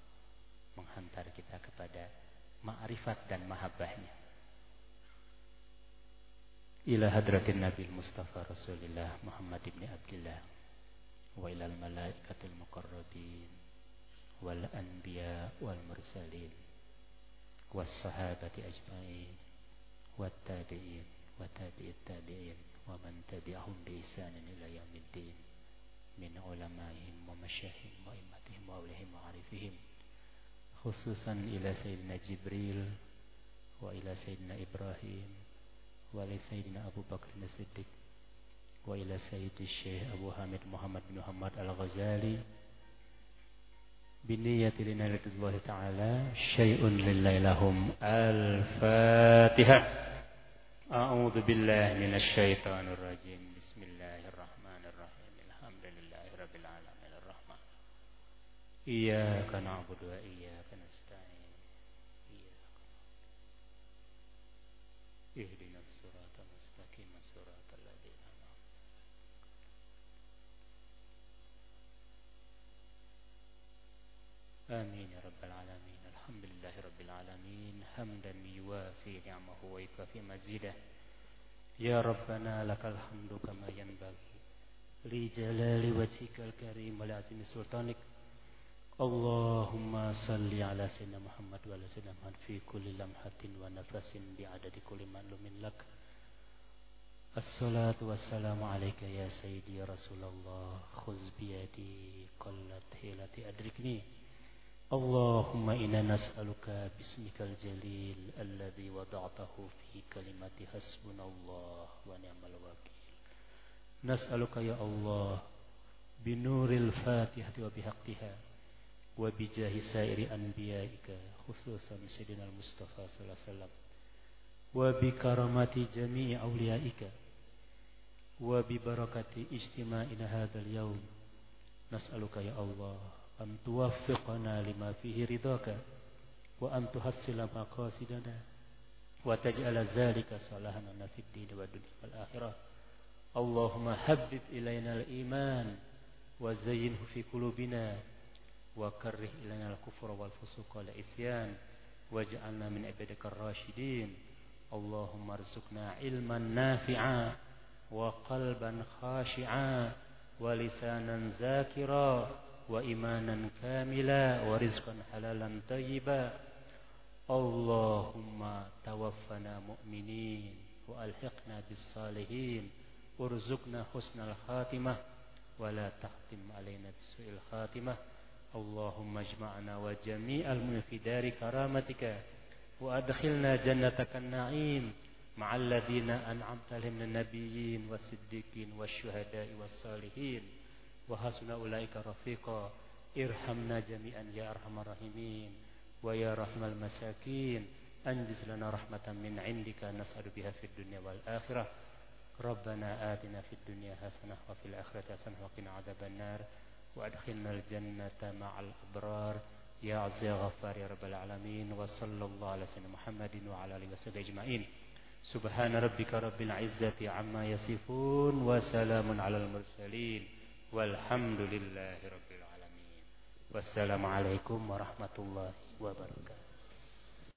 menghantar kita kepada ma'rifat dan mahabbahnya. Ila hadratin nabi mustafa rasulillah Muhammad ibn Abdullah wa ilal malaikatil muqarrabin wal anbiya wal mursalin was sahabati ajma'in wat tabi'in wa tabi'it tabi'in ومن تبعهم بإحسان إلى يوم الدين من علمائهم ومشايخهم وأئمتهم وأولهم وعارفهم خصوصا إلى سيدنا جبريل وإلى سيدنا إبراهيم وإلى سيدنا أبو بكر الصديق وإلى سيد الشيخ أبو حامد محمد بن محمد الغزالي. بنية لنيلة الله تعالى شيء لله لهم. الفاتحة. أعوذ بالله من الشيطان الرجيم. بسم الله الرحمن الرحيم. الحمد لله رب العالمين. الرحمن. إياك نعبد وإياك نستعين. إياك اهدنا الصراط المستقيم. صراط الذين أنعمت آمين يا رب العالمين. الحمد لله رب العالمين حمدا يوافي نعمه ويكافي مزيده يا ربنا لك الحمد كما ينبغي لجلال وجهك الكريم ولعظيم سلطانك اللهم صل على سيدنا محمد وعلى سيدنا محمد في كل لمحة ونفس بعدد كل معلوم لك الصلاة والسلام عليك يا سيدي يا رسول الله خذ بيدي قلت هيلتي أدركني اللهم إنا نسألك باسمك الجليل الذي وضعته في كلمة حسبنا الله ونعم الوكيل. نسألك يا الله بنور الفاتحة وبحقها وبجاه سائر أنبيائك خصوصا سيدنا المصطفى صلى الله عليه وسلم وبكرامة جميع أوليائك وببركة اجتماعنا هذا اليوم. نسألك يا الله أن توفقنا لما فيه رضاك وأن تحصل مقاصدنا وتجعل ذلك صلاحا لنا في الدين والدنيا والآخرة. اللهم حبب إلينا الإيمان وزينه في قلوبنا وكره إلينا الكفر والفسوق والعصيان واجعلنا من عبادك الراشدين. اللهم ارزقنا علما نافعا وقلبا خاشعا ولسانا ذاكرا. وإيمانا كاملا ورزقا حلالا طيبا. اللهم توفنا مؤمنين وألحقنا بالصالحين. ارزقنا حسن الخاتمة. ولا تختم علينا بسوء الخاتمة. اللهم اجمعنا وجميع المؤمنين في دار كرامتك. وأدخلنا جنتك النعيم. مع الذين أنعمت عليهم من النبيين والصديقين والشهداء والصالحين. وحسن أولئك رفيقا. ارحمنا جميعا يا أرحم الراحمين ويا رحم المساكين. أنجز لنا رحمة من عندك نسأل بها في الدنيا والآخرة. ربنا آتنا في الدنيا حسنة وفي الآخرة حسنة وقنا عذاب النار. وأدخلنا الجنة مع الأبرار. يا عز يا غفار يا رب العالمين. وصلى الله على سيدنا محمد وعلى آله وصحبه أجمعين. سبحان ربك رب العزة عما يصفون وسلام على المرسلين. walhamdulillahirabbil alamin. Wassalamualaikum warahmatullahi wabarakatuh.